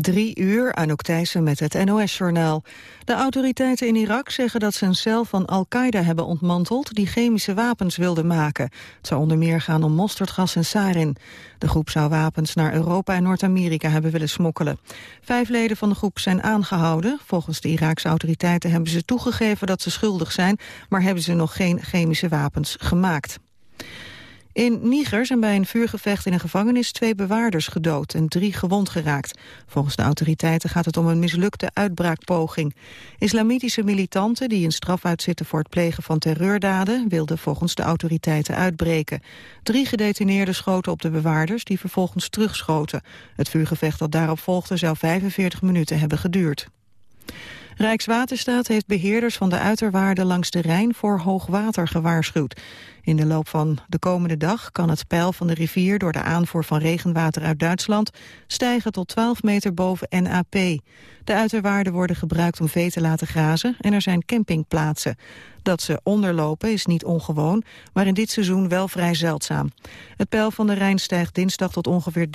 Drie uur, Anouk Thijssen met het NOS-journaal. De autoriteiten in Irak zeggen dat ze een cel van Al-Qaeda hebben ontmanteld... die chemische wapens wilde maken. Het zou onder meer gaan om mosterdgas en sarin. De groep zou wapens naar Europa en Noord-Amerika hebben willen smokkelen. Vijf leden van de groep zijn aangehouden. Volgens de Iraakse autoriteiten hebben ze toegegeven dat ze schuldig zijn... maar hebben ze nog geen chemische wapens gemaakt. In Niger zijn bij een vuurgevecht in een gevangenis twee bewaarders gedood en drie gewond geraakt. Volgens de autoriteiten gaat het om een mislukte uitbraakpoging. Islamitische militanten die een straf uitzitten voor het plegen van terreurdaden wilden volgens de autoriteiten uitbreken. Drie gedetineerden schoten op de bewaarders die vervolgens terugschoten. Het vuurgevecht dat daarop volgde zou 45 minuten hebben geduurd. Rijkswaterstaat heeft beheerders van de uiterwaarden langs de Rijn voor hoogwater gewaarschuwd. In de loop van de komende dag kan het peil van de rivier door de aanvoer van regenwater uit Duitsland stijgen tot 12 meter boven NAP. De uiterwaarden worden gebruikt om vee te laten grazen en er zijn campingplaatsen. Dat ze onderlopen is niet ongewoon, maar in dit seizoen wel vrij zeldzaam. Het peil van de Rijn stijgt dinsdag tot ongeveer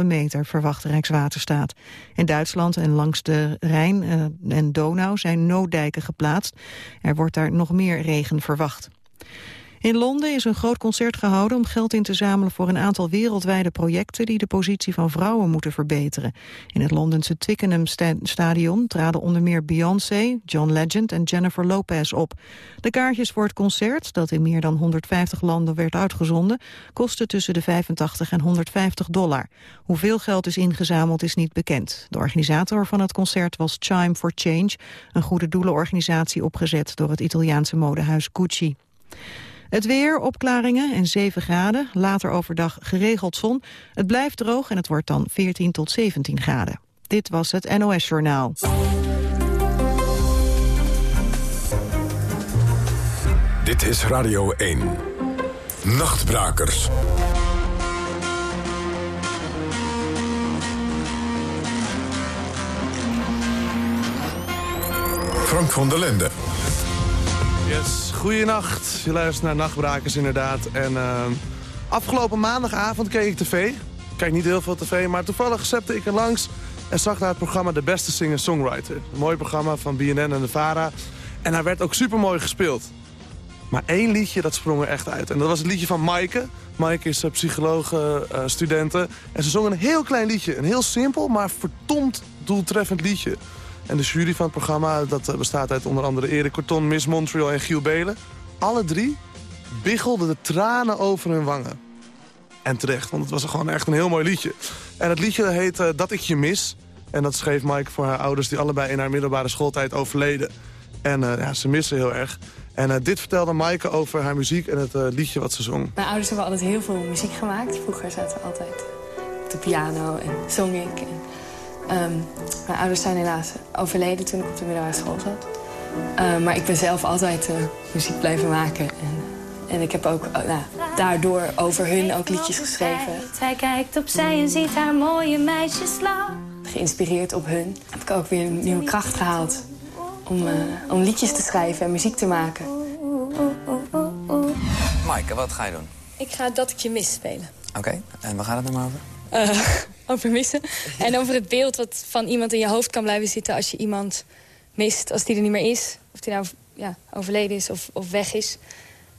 13,5 meter, verwacht Rijkswaterstaat. In Duitsland en langs de Rijn eh, en Donau zijn nooddijken geplaatst. Er wordt daar nog meer regen verwacht. In Londen is een groot concert gehouden om geld in te zamelen voor een aantal wereldwijde projecten die de positie van vrouwen moeten verbeteren. In het Londense Twickenham Stadion traden onder meer Beyoncé, John Legend en Jennifer Lopez op. De kaartjes voor het concert, dat in meer dan 150 landen werd uitgezonden, kosten tussen de 85 en 150 dollar. Hoeveel geld is ingezameld is niet bekend. De organisator van het concert was Chime for Change, een goede doelenorganisatie opgezet door het Italiaanse modehuis Gucci. Het weer, opklaringen en 7 graden. Later overdag geregeld zon. Het blijft droog en het wordt dan 14 tot 17 graden. Dit was het NOS Journaal. Dit is Radio 1. Nachtbrakers. Frank van der Lende. Yes, goeienacht. Je luistert naar Nachtbrakers inderdaad. En uh, afgelopen maandagavond keek ik tv. Ik kijk niet heel veel tv, maar toevallig zette ik er langs... en zag daar het programma De Beste Singer-Songwriter. Een mooi programma van BNN en de VARA. En hij werd ook super mooi gespeeld. Maar één liedje, dat sprong er echt uit. En dat was het liedje van Maaike. Maaike is uh, psycholoog, uh, studenten. En ze zongen een heel klein liedje. Een heel simpel, maar verdomd doeltreffend liedje. En de jury van het programma dat eh, bestaat uit onder andere Erik Corton, Miss Montreal en Giel Belen. Alle drie biggelden de tranen over hun wangen. En terecht, want het was gewoon echt een heel mooi liedje. En het liedje heet uh, Dat ik je mis. En dat schreef Mike voor haar ouders die allebei in haar middelbare schooltijd overleden. En uh, ja, ze missen heel erg. En dit vertelde Maaike over haar muziek en het liedje wat ze zong. Mijn ouders hebben altijd heel veel muziek gemaakt. Vroeger zaten we altijd op de piano en zong ik. En Um, mijn ouders zijn helaas overleden toen ik op de middelbare school zat. Uh, maar ik ben zelf altijd uh, muziek blijven maken. En, en ik heb ook uh, nou, daardoor over hun ook liedjes geschreven. Hij kijkt opzij en ziet haar mooie meisjes slaan. Geïnspireerd op hun heb ik ook weer een nieuwe kracht gehaald. Om, om liedjes te schrijven en muziek te maken. Maaike, wat ga je doen? Ik ga Dat ik je mis spelen. Oké, en waar gaat het dan over? Over missen. En over het beeld wat van iemand in je hoofd kan blijven zitten... als je iemand mist, als die er niet meer is. Of die nou ja, overleden is of, of weg is.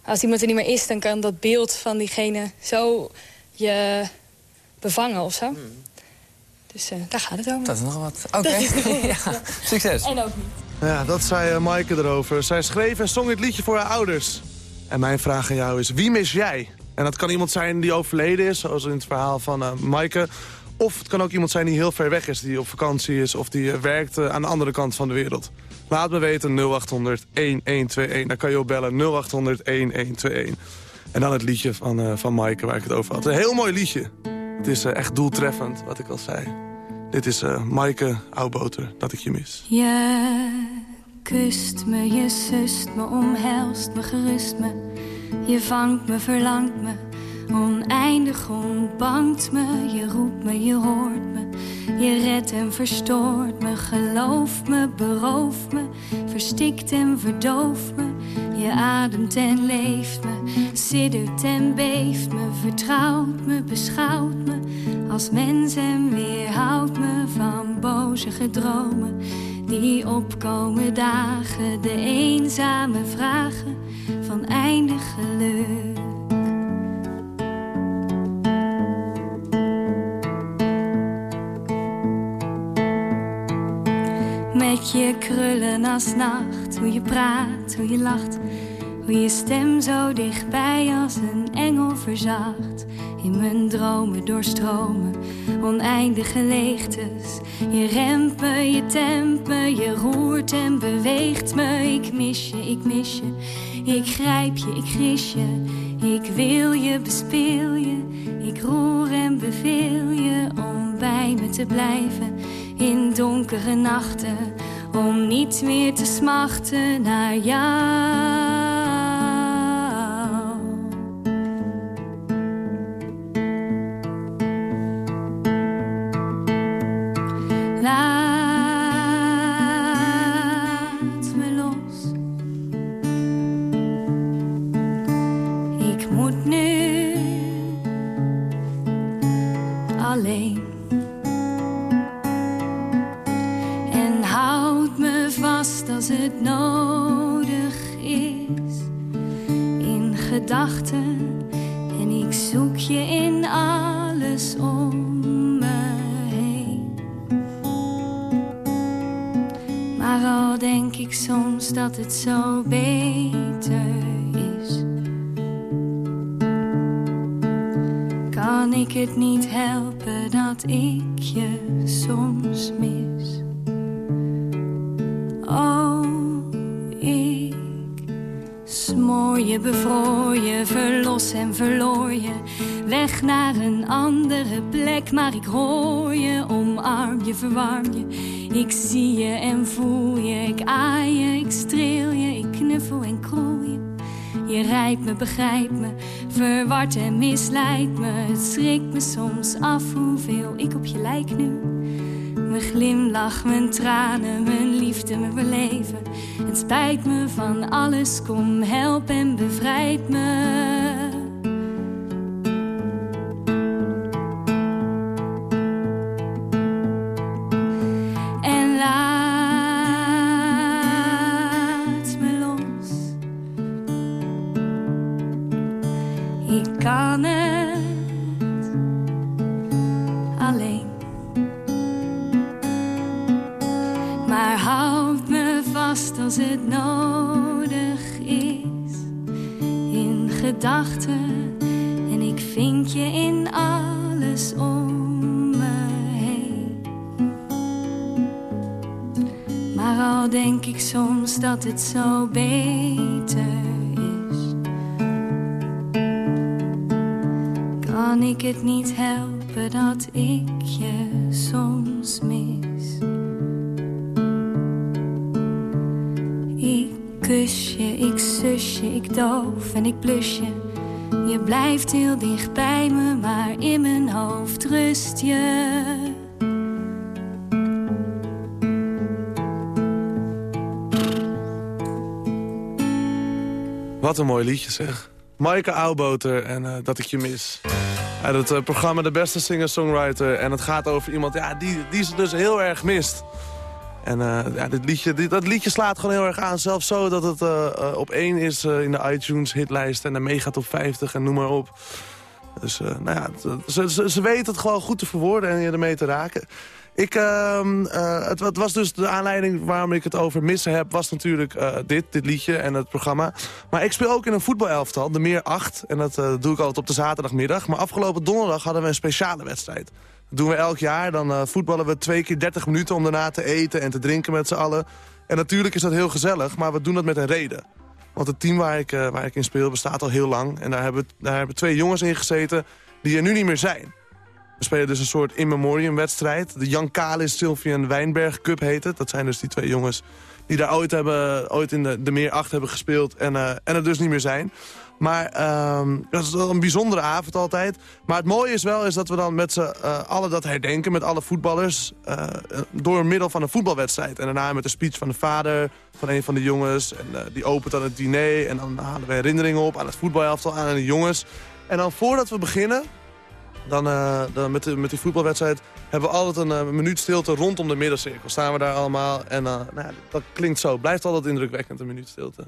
Als iemand er niet meer is, dan kan dat beeld van diegene zo je bevangen of zo. Hmm. Dus uh, daar gaat het over. Dat is nog wat. Oké, okay. ja. succes. En ook niet. Ja, dat zei uh, Maaike erover. Zij schreef en zong het liedje voor haar ouders. En mijn vraag aan jou is, wie mis jij? En dat kan iemand zijn die overleden is, zoals in het verhaal van uh, Maaike. Of het kan ook iemand zijn die heel ver weg is, die op vakantie is... of die uh, werkt uh, aan de andere kant van de wereld. Laat me weten 0800 1121. Dan kan je op bellen 0800 1121. En dan het liedje van, van Maaike waar ik het over had. Een heel mooi liedje. Het is echt doeltreffend, wat ik al zei. Dit is Maaike Oudboter, Dat ik je mis. Je kust me, je sust me, omhelst me, gerust me... Je vangt me, verlangt me, oneindig ontbangt me. Je roept me, je hoort me, je redt en verstoort me. Geloof me, berooft me, verstikt en verdooft me. Je ademt en leeft me, siddert en beeft me. Vertrouwt me, beschouwt me als mens en weerhoudt me van roosige dromen die opkomen dagen, de eenzame vragen van eindig geluk. Met je krullen als nacht, hoe je praat, hoe je lacht, hoe je stem zo dichtbij als een engel verzacht. In mijn dromen doorstromen oneindige leegtes. Je remt je tempt me, je roert en beweegt me. Ik mis je, ik mis je, ik grijp je, ik gris je. Ik wil je, bespeel je, ik roer en beveel je om bij me te blijven in donkere nachten. Om niet meer te smachten naar jou. Soms dat het zo begrijpt me, verward en misleidt me. Het schrikt me soms af hoeveel ik op je lijk nu. Mijn glimlach, mijn tranen, mijn liefde, mijn beleven. Het spijt me van alles, kom help en bevrijd me. Het zo beter is. Kan ik het niet helpen dat ik je soms mis. Ik kus je, ik zus je, ik doof en ik blus je. Je blijft heel dicht bij me, maar in mijn hoofd rust je. Wat een mooi liedje zeg. Maaike Oudboter en uh, Dat ik je mis. Het uh, programma De Beste Singer-Songwriter. En het gaat over iemand ja, die, die ze dus heel erg mist. En uh, ja, dit liedje, dit, dat liedje slaat gewoon heel erg aan. Zelfs zo dat het op één is in de iTunes hitlijst en de mega top 50 en noem maar op. Dus nou ja, ze, ze, ze weten het gewoon goed te verwoorden en je ermee te raken. Ik, ehm, het, het, was dus de aanleiding waarom ik het over missen heb... was natuurlijk dit, dit liedje en het programma. Maar ik speel ook in een voetbalelftal, de Meer 8. En dat doe ik altijd op de zaterdagmiddag. Maar afgelopen donderdag hadden we een speciale wedstrijd. Dat doen we elk jaar. Dan voetballen we twee keer 30 minuten om daarna te eten en te drinken met z'n allen. En natuurlijk is dat heel gezellig, maar we doen dat met een reden. Want het team waar ik, waar ik in speel bestaat al heel lang. En daar hebben, daar hebben twee jongens in gezeten die er nu niet meer zijn. We spelen dus een soort in memoriam wedstrijd. De Jan Kalis Sylvian Wijnberg Cup heet het. Dat zijn dus die twee jongens die daar ooit, hebben, ooit in de, de meer 8 hebben gespeeld en, uh, en er dus niet meer zijn. Maar um, dat is wel een bijzondere avond altijd. Maar het mooie is wel is dat we dan met z'n uh, allen dat herdenken... met alle voetballers uh, door middel van een voetbalwedstrijd. En daarna met de speech van de vader van een van de jongens. En die opent dan het diner. En dan halen we herinneringen op aan het voetbalelftal, aan de jongens. En dan voordat we beginnen dan, uh, dan met, de, met die voetbalwedstrijd hebben we altijd een uh, minuut stilte rondom de middencirkel. Staan we daar allemaal en uh, nou, dat klinkt zo. Blijft altijd indrukwekkend, een minuut stilte.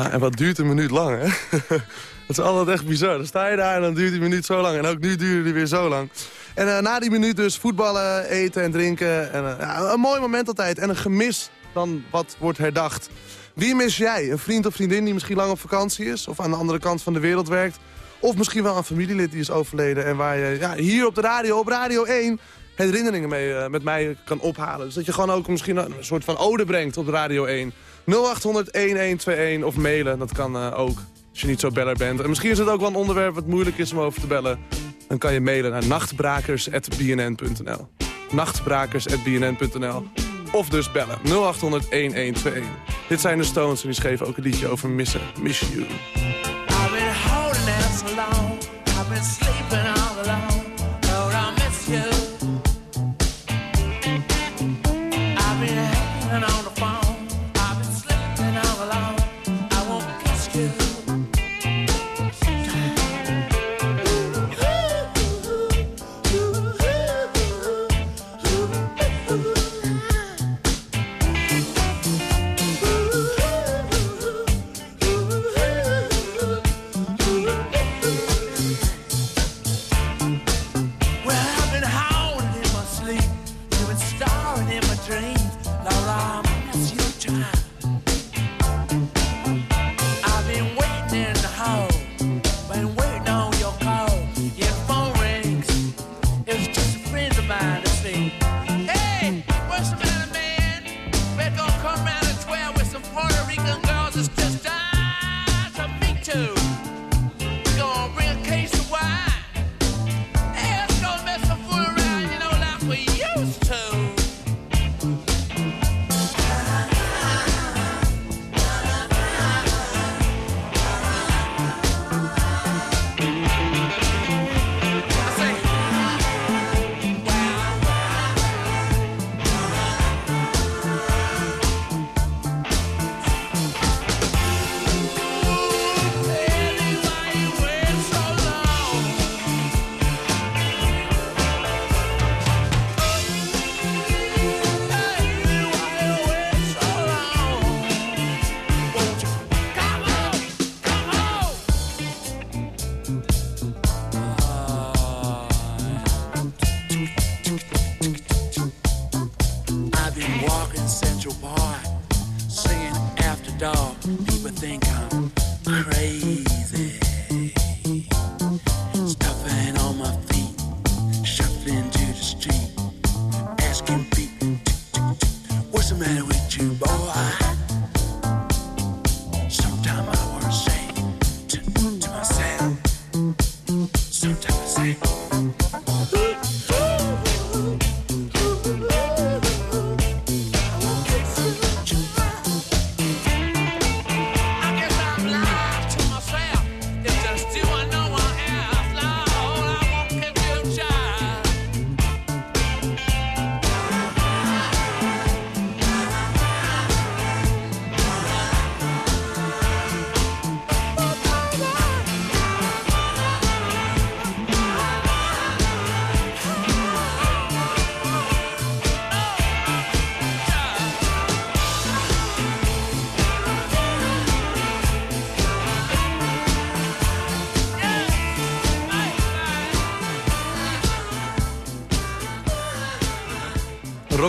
Ja, en wat duurt een minuut lang, hè? dat is altijd echt bizar. Dan sta je daar en dan duurt die minuut zo lang. En ook nu duurde die weer zo lang. En uh, na die minuut dus voetballen, eten en drinken. En, ja, een mooi moment altijd. En een gemis dan wat wordt herdacht. Wie mis jij? Een vriend of vriendin die misschien lang op vakantie is? Of aan de andere kant van de wereld werkt? Of misschien wel een familielid die is overleden. En waar je ja, hier op de radio, op Radio 1 herinneringen mee, uh, met mij kan ophalen. Dus dat je gewoon ook misschien een soort van ode brengt op Radio 1. 0800-1121 of mailen, dat kan uh, ook. Als je niet zo beller bent. En misschien is het ook wel een onderwerp wat moeilijk is om over te bellen. Dan kan je mailen naar nachtbrakers.bnn.nl nachtbrakers.bnn.nl Of dus bellen 0800-1121. Dit zijn de Stones en die schreven ook een liedje over missen. Miss You. I've been holding out so long. I've been sleeping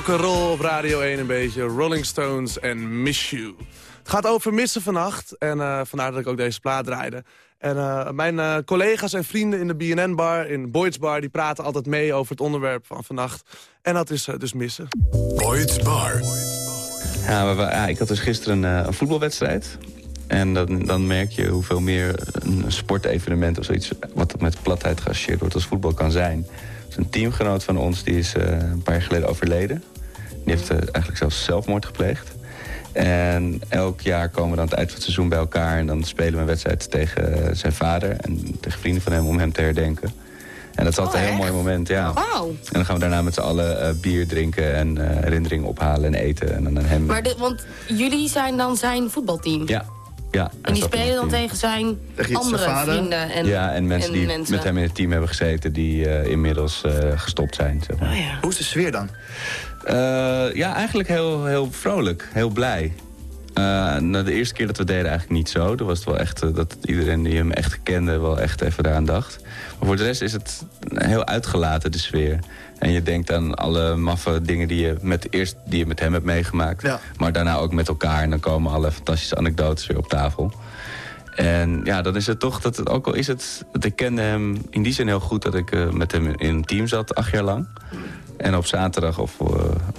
rock'n'roll op Radio 1 een beetje. Rolling Stones en Miss You. Het gaat over missen vannacht. En uh, vandaar dat ik ook deze plaat draaide. En uh, mijn uh, collega's en vrienden in de BNN-bar, in Boyd's Bar... die praten altijd mee over het onderwerp van vannacht. En dat is dus missen. Boyd's Bar. Ja, we, ja, ik had dus gisteren een, een voetbalwedstrijd. En dan, dan merk je hoeveel meer een sportevenement of zoiets... wat met platheid geassocieerd wordt als voetbal kan zijn. Een teamgenoot van ons die is uh, een paar jaar geleden overleden. Die heeft uh, eigenlijk zelfs zelfmoord gepleegd. En elk jaar komen we dan aan het eind van het seizoen bij elkaar... en dan spelen we een wedstrijd tegen zijn vader... en tegen vrienden van hem om hem te herdenken. En dat is altijd Oh, een heel echt? mooi moment, ja. En dan gaan we daarna met z'n allen uh, bier drinken en uh, herinneringen ophalen en eten. En dan aan hem... Maar de, want jullie zijn dan zijn voetbalteam? Ja. Ja En die spelen dan tegen zijn Tegen andere zijn vader? vrienden en Ja, en mensen en die mensen. met hem in het team hebben gezeten... die uh, inmiddels uh, gestopt zijn, zeg maar. Oh, ja. Hoe is de sfeer dan? Uh, ja, eigenlijk heel, heel vrolijk, heel blij. Uh, nou, de eerste keer dat we deden eigenlijk niet zo. Toen was het wel echt uh, dat iedereen die hem echt kende wel echt even daaraan dacht. Maar voor de rest is het heel uitgelaten, de sfeer. En je denkt aan alle maffe dingen die je met, eerst die je met hem hebt meegemaakt. Ja. Maar daarna ook met elkaar. En dan komen alle fantastische anekdotes weer op tafel. En ja, dan is het toch, dat het, ook al is het... Dat ik kende hem in die zin heel goed dat ik uh, met hem in een team zat, acht jaar lang. En op zaterdag, of, uh,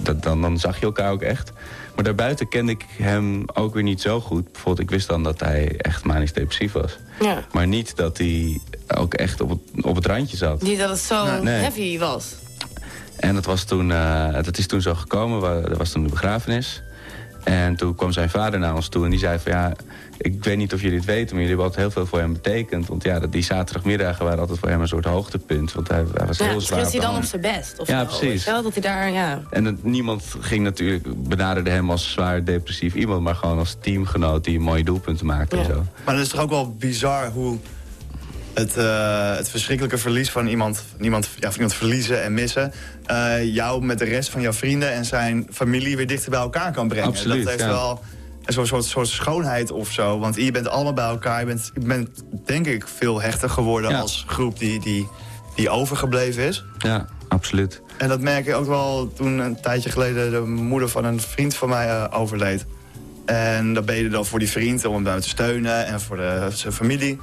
dat, dan, dan zag je elkaar ook echt. Maar daarbuiten kende ik hem ook weer niet zo goed. Bijvoorbeeld, ik wist dan dat hij echt manisch depressief was. Ja. Maar niet dat hij ook echt op het, op het randje zat. Niet dat het zo Nee. heavy was. En dat, was toen, uh, dat is toen zo gekomen. Er was toen de begrafenis. En toen kwam zijn vader naar ons toe en die zei van ja... ik weet niet of jullie het weten, maar jullie hebben altijd heel veel voor hem betekend. Want ja, die zaterdagmiddagen waren altijd voor hem een soort hoogtepunt. Want hij, hij was Ja, heel misschien zwaar is hij dan op zijn best. Of Ja, zo, precies. dat hij daar, ja. En het- niemand ging natuurlijk, benaderde hem als zwaar depressief iemand... maar gewoon als teamgenoot die mooie doelpunten maakte en zo. Maar het is toch ook wel bizar hoe het, eh, het verschrikkelijke verlies van iemand, van iemand, ja, van iemand verliezen en missen... eh, jou met de rest van jouw vrienden en zijn familie weer dichter bij elkaar kan brengen. Absoluut, dat heeft ja. wel een soort, soort, soort schoonheid of zo. Want je bent allemaal bij elkaar. Je bent, je bent denk ik veel hechter geworden Ja. als groep die, die, die overgebleven is. Ja, absoluut. En dat merk ik ook wel toen een tijdje geleden de moeder van een vriend van mij eh, overleed. En dan ben je dan voor die vriend om hem daar te steunen en voor de, zijn familie.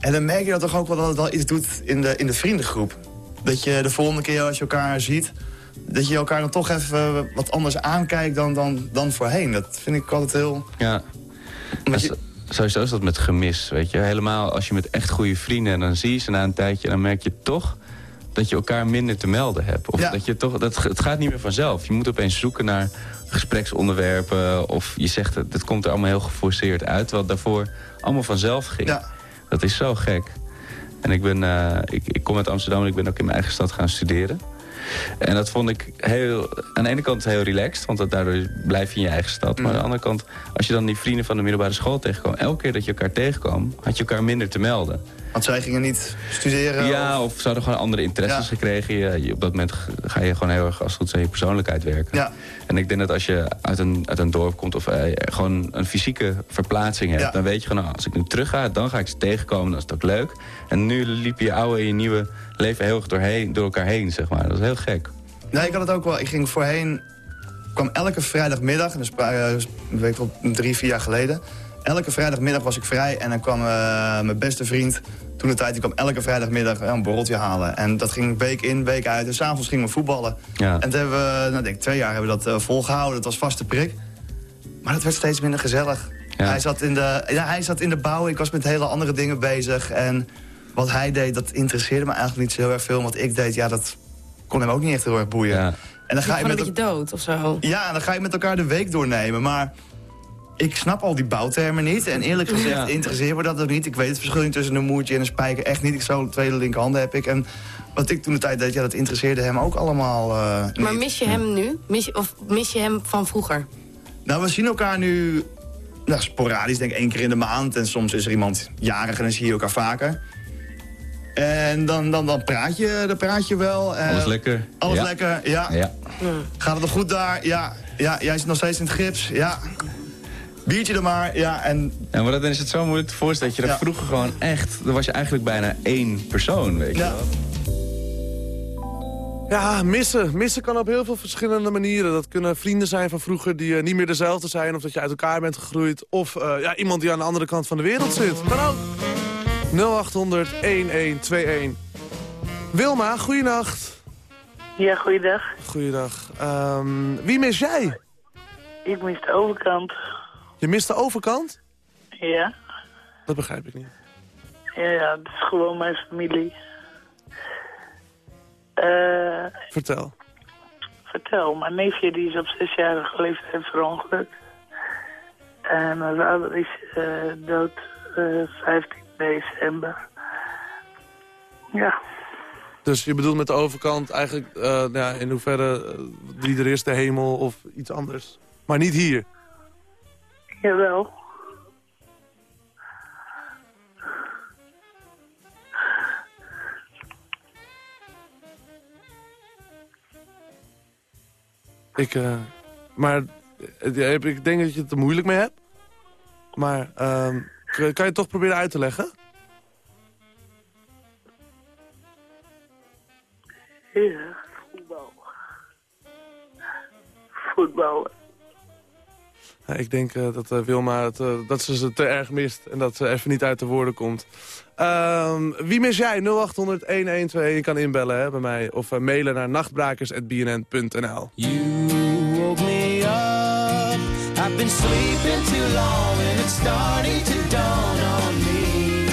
En dan merk je dat toch ook wel dat het wel iets doet in de, in de vriendengroep. Dat je de volgende keer als je elkaar ziet, dat je elkaar dan toch even wat anders aankijkt dan, dan, dan voorheen. Dat vind ik altijd heel... Ja. Dat je- Sowieso is dat met gemis, weet je. Helemaal als je met echt goede vrienden... en dan zie je ze na een tijdje... dan merk je toch dat je elkaar minder te melden hebt. Of Ja. dat je toch, dat, het gaat niet meer vanzelf. Je moet opeens zoeken naar gespreksonderwerpen... of je zegt, het het komt er allemaal heel geforceerd uit... terwijl het daarvoor allemaal vanzelf ging. Ja. Dat is zo gek. En ik, ben, eh, ik, ik kom uit Amsterdam en ik ben ook in mijn eigen stad gaan studeren. En dat vond ik heel, aan de ene kant heel relaxed, want dat, daardoor blijf je in je eigen stad. Maar aan de andere kant, als je dan die vrienden van de middelbare school tegenkwam... elke keer dat je elkaar tegenkwam, had je elkaar minder te melden. Want zij gingen niet studeren. Ja, of- of ze hadden gewoon andere interesses Ja. gekregen. Je, je- op dat moment ga je gewoon heel erg als het goed is aan je persoonlijkheid werken. Ja. En ik denk dat als je uit een, uit een dorp komt of eh, gewoon een fysieke verplaatsing hebt... Ja. dan weet je gewoon, nou, als ik nu terug ga, dan ga ik ze tegenkomen. Dan is het ook leuk. En nu liep je oude en je nieuwe leven heel erg doorheen, door elkaar heen, zeg maar. Dat is heel gek. Nee, ik had het ook wel. Ik ging voorheen... kwam elke vrijdagmiddag, eh, een week op drie, vier jaar geleden... elke vrijdagmiddag was ik vrij en dan kwam eh, mijn beste vriend... toen de tijd, die kwam elke vrijdagmiddag een borreltje halen. En dat ging week in, week uit. En s'avonds gingen we voetballen. Ja. En toen hebben we, nou, denk ik, twee jaar hebben we dat eh, volgehouden. Dat was vaste prik. Maar dat werd steeds minder gezellig. Ja. Hij, zat in de, ja, hij zat in de bouw, ik was met hele andere dingen bezig. En wat hij deed, dat interesseerde me eigenlijk niet zo heel erg veel. Wat ik deed, ja, dat kon hem ook niet echt heel erg boeien. Ja. En dan ga, je met, een beetje dood of zo. ja, dan ga je met elkaar de week doornemen. Maar ik snap al die bouwtermen niet. En eerlijk gezegd Ja. interesseert me dat ook niet. Ik weet het verschil niet tussen een moertje en een spijker echt niet. Ik zo tweede linkerhanden heb ik. En wat ik toen de tijd deed, ja, dat interesseerde hem ook allemaal eh, Maar mis je hem nu? Mis je, of mis je hem van vroeger? Nou, we zien elkaar nu nou, sporadisch, denk ik één keer in de maand. En soms is er iemand jarig en dan zie je elkaar vaker. En dan, dan, dan, praat, je, dan praat je wel. Eh, Alles lekker? Alles Ja. lekker, ja. Ja. Gaat het nog goed daar? Ja. ja. Jij zit nog steeds in het gips? Ja. Biertje er maar, ja. En Ja, maar dan is het zo moeilijk te voorstellen dat je dat Ja. vroeger gewoon echt... dan was je eigenlijk bijna één persoon, weet je Ja. wel. Ja, missen. Missen kan op heel veel verschillende manieren. Dat kunnen vrienden zijn van vroeger die uh, niet meer dezelfde zijn... of dat je uit elkaar bent gegroeid. Of uh, ja, iemand die aan de andere kant van de wereld zit. Kan ook. 0800-1121. Wilma, goeienacht. Ja, goeiedag. Goeiedag. Um, wie mis jij? Ik mis de overkant. Je mist de overkant? Ja. Dat begrijp ik niet. Ja, ja, het is gewoon mijn familie. Uh, vertel. Vertel. Mijn neefje die is op zesjarige leeftijd verongelukt. En mijn vader is uh, dood uh, 15 december. Ja. Dus je bedoelt met de overkant eigenlijk ja, in hoeverre die er is, de hemel of iets anders? Maar niet hier? Jawel. Ik, uh, maar ik denk dat je het er moeilijk mee hebt. Maar uh, kan je het toch proberen uit te leggen? Ja, voetbal. Voetbal. Ja, ik denk uh, dat uh, Wilma het, uh, dat ze ze te erg mist en dat ze even niet uit de woorden komt. Ehm, wie mis jij? 0800-1121. Je kan inbellen hè, bij mij of mailen naar nachtbrakers.bnn.nl. You woke me up. I've been sleeping too long and it's starting to dawn on me.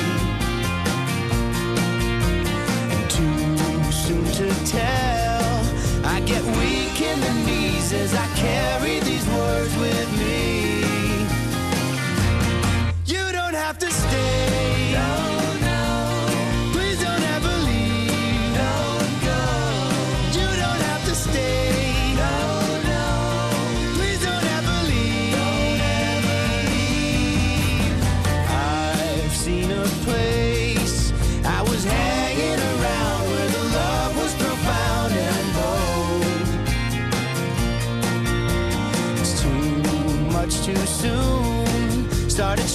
And too soon to tell. I get weak in the knees as I carry Started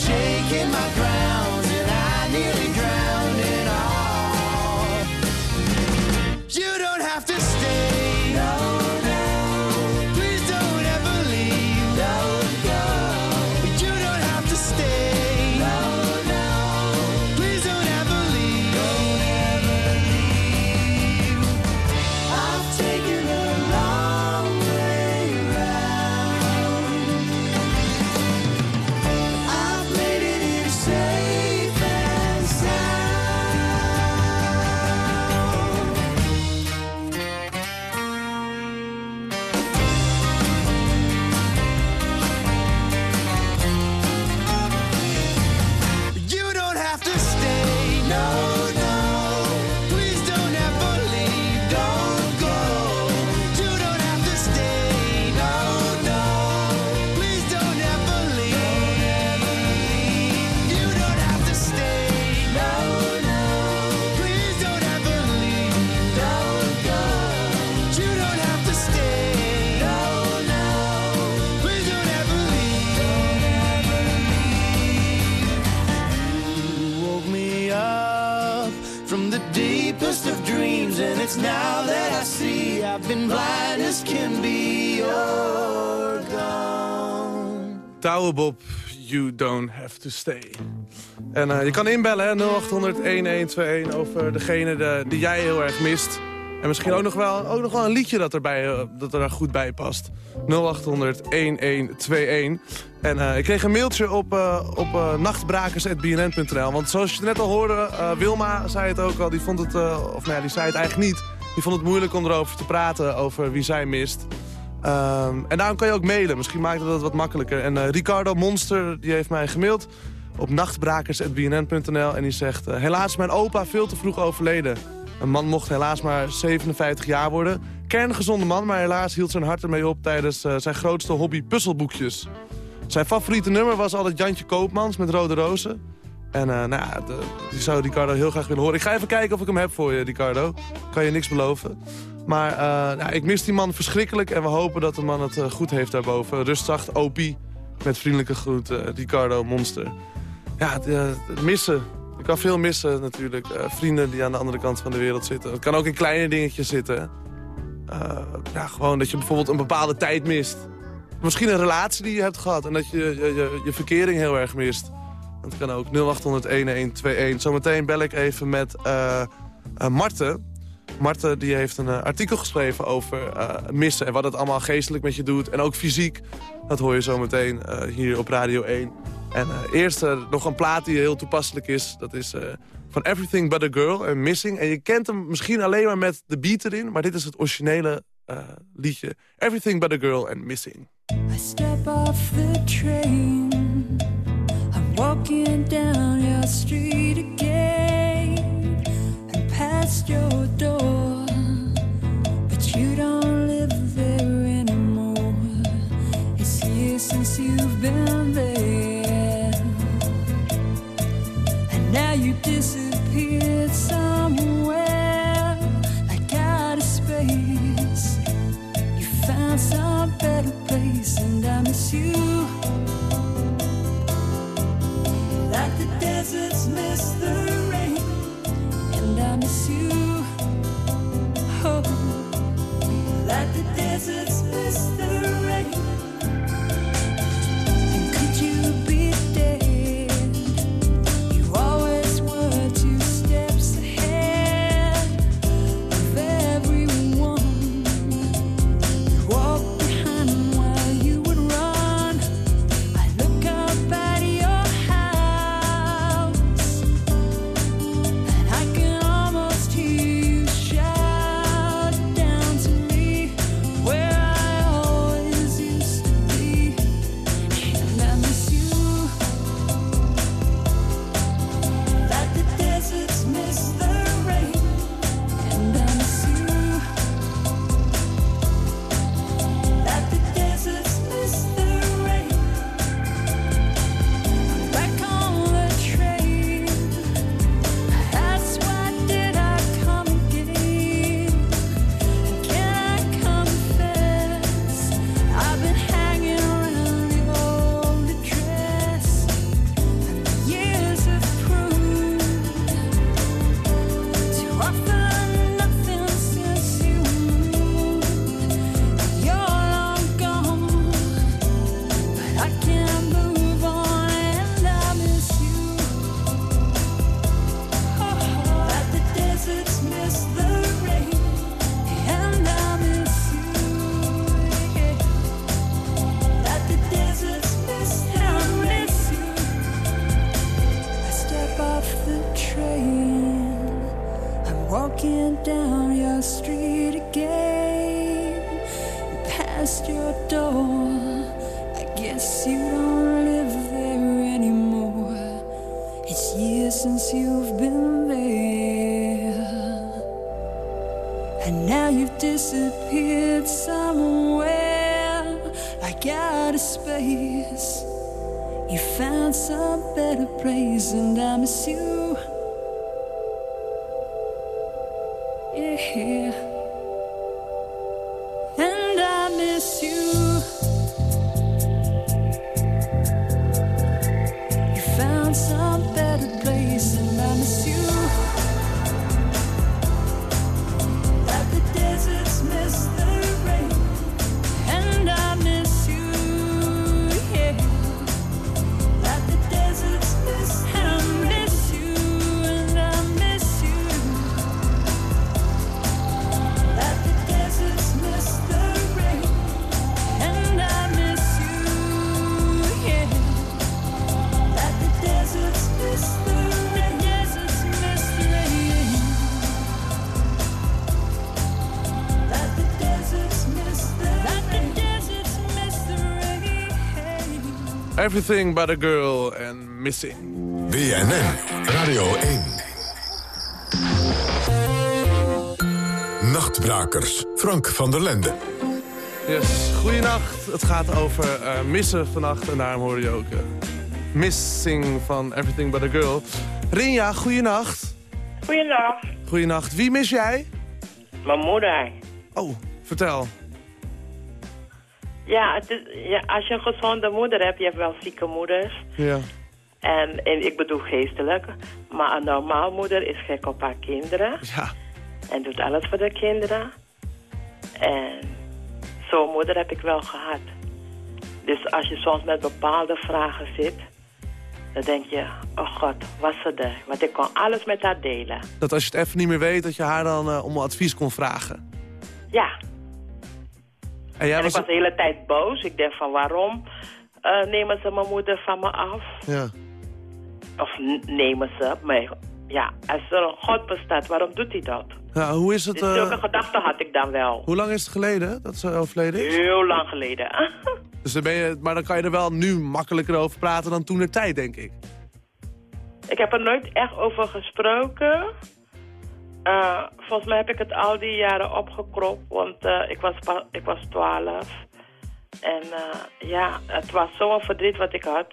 Bob, you don't have to stay. En uh, je kan inbellen, hè, 0800-1121, over degene de, die jij heel erg mist. En misschien ook nog wel, ook nog wel een liedje dat, erbij, uh, dat er daar goed bij past. 0800-1121. En uh, ik kreeg een mailtje op, op nachtbrakers.bnn.nl. Want zoals je net al hoorde, Wilma zei het ook al, die vond het, of nou ja, die zei het eigenlijk niet. Die vond het moeilijk om erover te praten, over wie zij mist. Um, en daarom kan je ook mailen. Misschien maakt het dat wat makkelijker. En uh, Ricardo Monster die heeft mij gemaild op nachtbrakers.bnn.nl. En die zegt... Uh, helaas mijn opa veel te vroeg overleden. Een man mocht helaas maar 57 jaar worden. Kerngezonde man, maar helaas hield zijn hart ermee op... tijdens uh, zijn grootste hobby puzzelboekjes. Zijn favoriete nummer was altijd Jantje Koopmans met Rode Rozen. En nou ja, de, die zou Ricardo heel graag willen horen. Ik ga even kijken of ik hem heb voor je, Ricardo. Kan je niks beloven. Maar uh, nou, ik mis die man verschrikkelijk en we hopen dat de man het uh, goed heeft daarboven. Rustzacht, Opie, met vriendelijke groet, Ricardo Monster. Ja, het, missen. Ik kan veel missen natuurlijk. vrienden die aan de andere kant van de wereld zitten. Het kan ook in kleine dingetjes zitten. eh, ja, gewoon dat je bijvoorbeeld een bepaalde tijd mist. Misschien een relatie die je hebt gehad en dat je je, je, je verkering heel erg mist. Dat kan ook 0800-1121. Zometeen bel ik even met eh eh, Marten. Marten die heeft een eh, artikel geschreven over missen... en wat het allemaal geestelijk met je doet. En ook fysiek. Dat hoor je zometeen hier op Radio 1. En eerst nog een plaat die heel toepasselijk is. Dat is van Everything But A Girl en Missing. En je kent hem misschien alleen maar met de beat erin... maar dit is het originele liedje. Everything But A Girl en Missing. I step off the train. Walking down your street again and past your door. But you don't live there anymore. It's years since you've been there. And now you disappeared somewhere like out of space. You found some better place, and I miss you. Like the deserts miss the rain, and I miss you. Oh. And now you've disappeared somewhere like out of space. You found some better place, and I miss you. Everything But A Girl en Missing. BNN Radio 1. Nachtbrakers, Frank van der Lende. Yes, goeienacht. Het gaat over eh, missen vannacht en daarom hoor je ook eh, Missing van Everything But A Girl. Rinja, goeienacht. Goeiedag. Goeienacht. Wie mis jij? Mijn moeder. Oh, vertel. Ja, het is, ja, als je een gezonde moeder hebt, je hebt wel zieke moeders. Ja. En, en ik bedoel geestelijk. Maar een normaal moeder is gek op haar kinderen. Ja. En doet alles voor de kinderen. En zo'n moeder heb ik wel gehad. Dus als je soms met bepaalde vragen zit, dan denk je, oh god, was ze er? Want ik kon alles met haar delen. Dat als je het even niet meer weet, dat je haar dan eh, om advies kon vragen. Ja, En jij en was... ik was de hele tijd boos. Ik denk van waarom eh, nemen ze mijn moeder van me af? Ja. Of nemen ze mij? Ja, als er een God bestaat, waarom doet hij dat? Ja, hoe is het... Dus zulke eh, gedachten had ik dan wel. hoe lang is het geleden dat ze overleden is? Heel lang geleden. Dus dan ben je, maar dan kan je er wel nu makkelijker over praten dan toen de tijd, denk ik. ik heb er nooit echt over gesproken. Eh, volgens mij heb ik het al die jaren opgekropt, want eh, ik, was ik was 12. En eh, ja, het was zo'n verdriet wat ik had.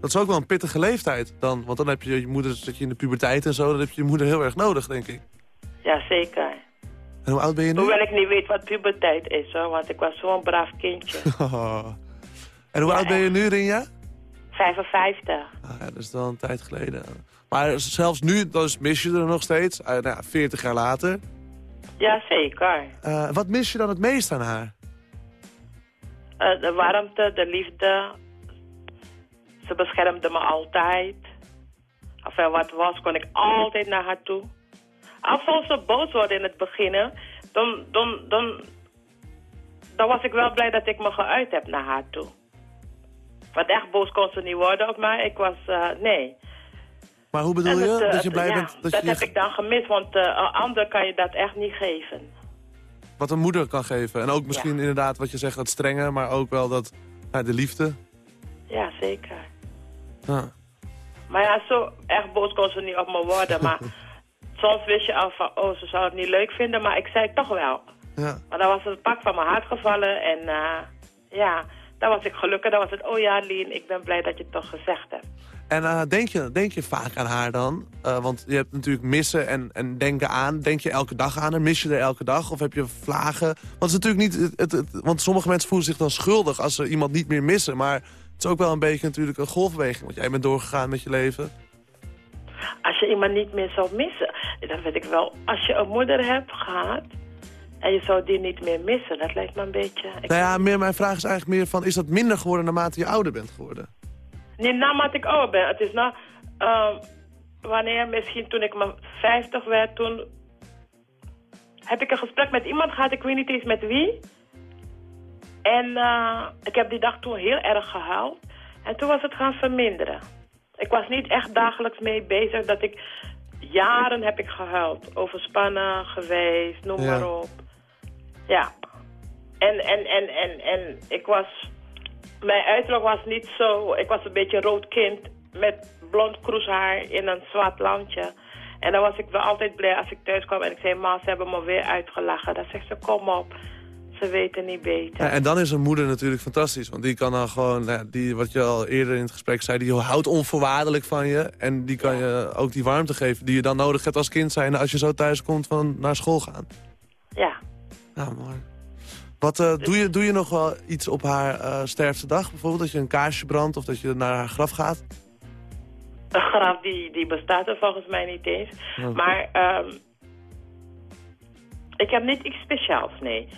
Dat is ook wel een pittige leeftijd dan. Want dan heb je je moeder, zit je in de puberteit en zo, dan heb je je moeder heel erg nodig, denk ik. Ja, zeker. En hoe oud ben je nu? Hoewel ik niet weet wat puberteit is, hoor, want ik was zo'n braaf kindje. en hoe oud ben je nu, Rinja? 55. Ah, ja, dat is dan een tijd geleden. Maar zelfs nu, dus mis je er nog steeds. Uh, nou ja, 40 jaar later. Ja, zeker. Uh, wat mis je dan het meest aan haar? Uh, de warmte, de liefde. Ze beschermde me altijd. Of er wat was, kon ik altijd naar haar toe. Als als ze boos worden in het begin, dan, dan, dan, dan was ik wel blij dat ik me geuit heb naar haar toe. Want echt boos kon ze niet worden op mij. Ik was, uh, nee. Maar hoe bedoel je? Het, dat je blij ja, bent? Dat, dat je heb ik dan gemist, want uh, een ander kan je dat echt niet geven. Wat een moeder kan geven. En ook misschien ja. inderdaad wat je zegt, dat strenge, maar ook wel dat, nou, de liefde. Ja, zeker. Ja. Maar ja, zo echt boos kon ze niet op me worden. Maar soms wist je al van, oh, ze zou het niet leuk vinden, maar ik zei het toch wel. Ja. Maar dan was het pak van mijn hart gevallen en uh, ja, dan was ik gelukkig. Dan was het, oh ja, Lien, ik ben blij dat je het toch gezegd hebt. En uh, denk, je, denk je vaak aan haar dan? Uh, want je hebt natuurlijk missen en, en denken aan. Denk je elke dag aan haar? Mis je er elke dag? Of heb je vlagen? Want het is natuurlijk niet. Het, het, het, want sommige mensen voelen zich dan schuldig als ze iemand niet meer missen. Maar het is ook wel een beetje natuurlijk een golfbeweging. Want jij bent doorgegaan met je leven. Als je iemand niet meer zou missen, dan weet ik wel. Als je een moeder hebt gehad en je zou die niet meer missen, dat lijkt me een beetje. Ik nou ja, meer, mijn vraag is eigenlijk meer van: is dat minder geworden naarmate je ouder bent geworden? Nee, naarmate ik ouder ben. Het is nou, uh, wanneer misschien toen ik me 50 werd, toen heb ik een gesprek met iemand gehad, ik weet niet eens met wie. En uh, ik heb die dag toen heel erg gehuild. En toen was het gaan verminderen. Ik was niet echt dagelijks mee bezig dat ik... Jaren heb ik gehuild. Overspannen geweest, noem Ja. maar op. Ja. En, en, en, en, en ik was... Mijn uiterlijk was niet zo... Ik was een beetje een rood kind met blond kroeshaar in een zwart landje. En dan was ik wel altijd blij als ik thuis kwam en ik zei... Ma, ze hebben me weer uitgelachen. Dan zegt ze, kom op. Ze weten niet beter. Ja, en dan is een moeder natuurlijk fantastisch. Want die kan dan gewoon, nou die, wat je al eerder in het gesprek zei... die houdt onvoorwaardelijk van je. En die kan je ook die warmte geven die je dan nodig hebt als kind zijn... als je zo thuis komt van naar school gaan. Ja. Ja, mooi. Wat, uh, doe, je, doe je nog wel iets op haar uh, sterfste dag? Bijvoorbeeld dat je een kaarsje brandt of dat je naar haar graf gaat? Een graf die, die bestaat er volgens mij niet eens. Oh. Maar um, ik heb niet iets speciaals, nee.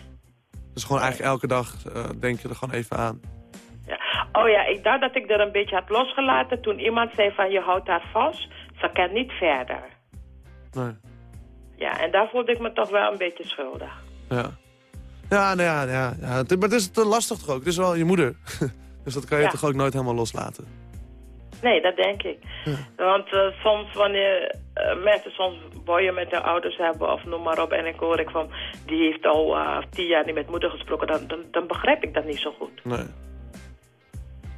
Dus gewoon eigenlijk elke dag uh, denk je er gewoon even aan. Ja. Oh ja, ik dacht dat ik er een beetje had losgelaten toen iemand zei van je houdt haar vast. Ze kan niet verder. Nee. Ja, en daar voelde ik me toch wel een beetje schuldig. Ja. Ja, nou ja, ja, ja. Het, maar het is te lastig toch ook? Het is wel je moeder. dus dat kan je Ja. toch ook nooit helemaal loslaten? Nee, dat denk ik. Want uh, soms wanneer uh, mensen soms boeien met hun ouders hebben of noem maar op... en ik hoor ik van, die heeft al uh, tien jaar niet met moeder gesproken... Dan, dan, dan begrijp ik dat niet zo goed. Nee.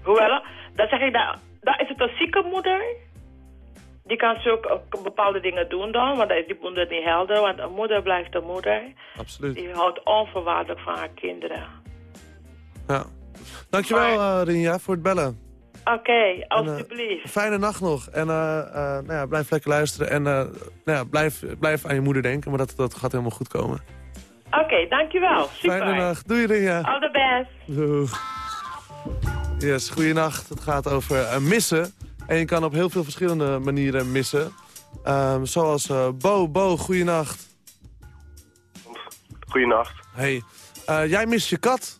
Hoewel, dan zeg ik, dat, dan is het een zieke moeder... Die kan zulke bepaalde dingen doen dan, want dan is die moeder niet helder. Want een moeder blijft een moeder. Absoluut. Die houdt onvoorwaardelijk van haar kinderen. Ja. Dankjewel, uh, Rinja, voor het bellen. Oké, okay, alstublieft. Uh, fijne nacht nog. En uh, nou ja, blijf lekker luisteren. En nou ja, blijf, blijf aan je moeder denken, maar dat, dat gaat helemaal goed komen. Oké, okay, dankjewel. Super. Fijne nacht. Doei, Rinja. All the best. Doeg. Yes, goeienacht. Het gaat over missen. En je kan op heel veel verschillende manieren missen. Um, zoals uh, Bo. Bo, goeienacht. Goeienacht. Hey, eh, jij mist je kat.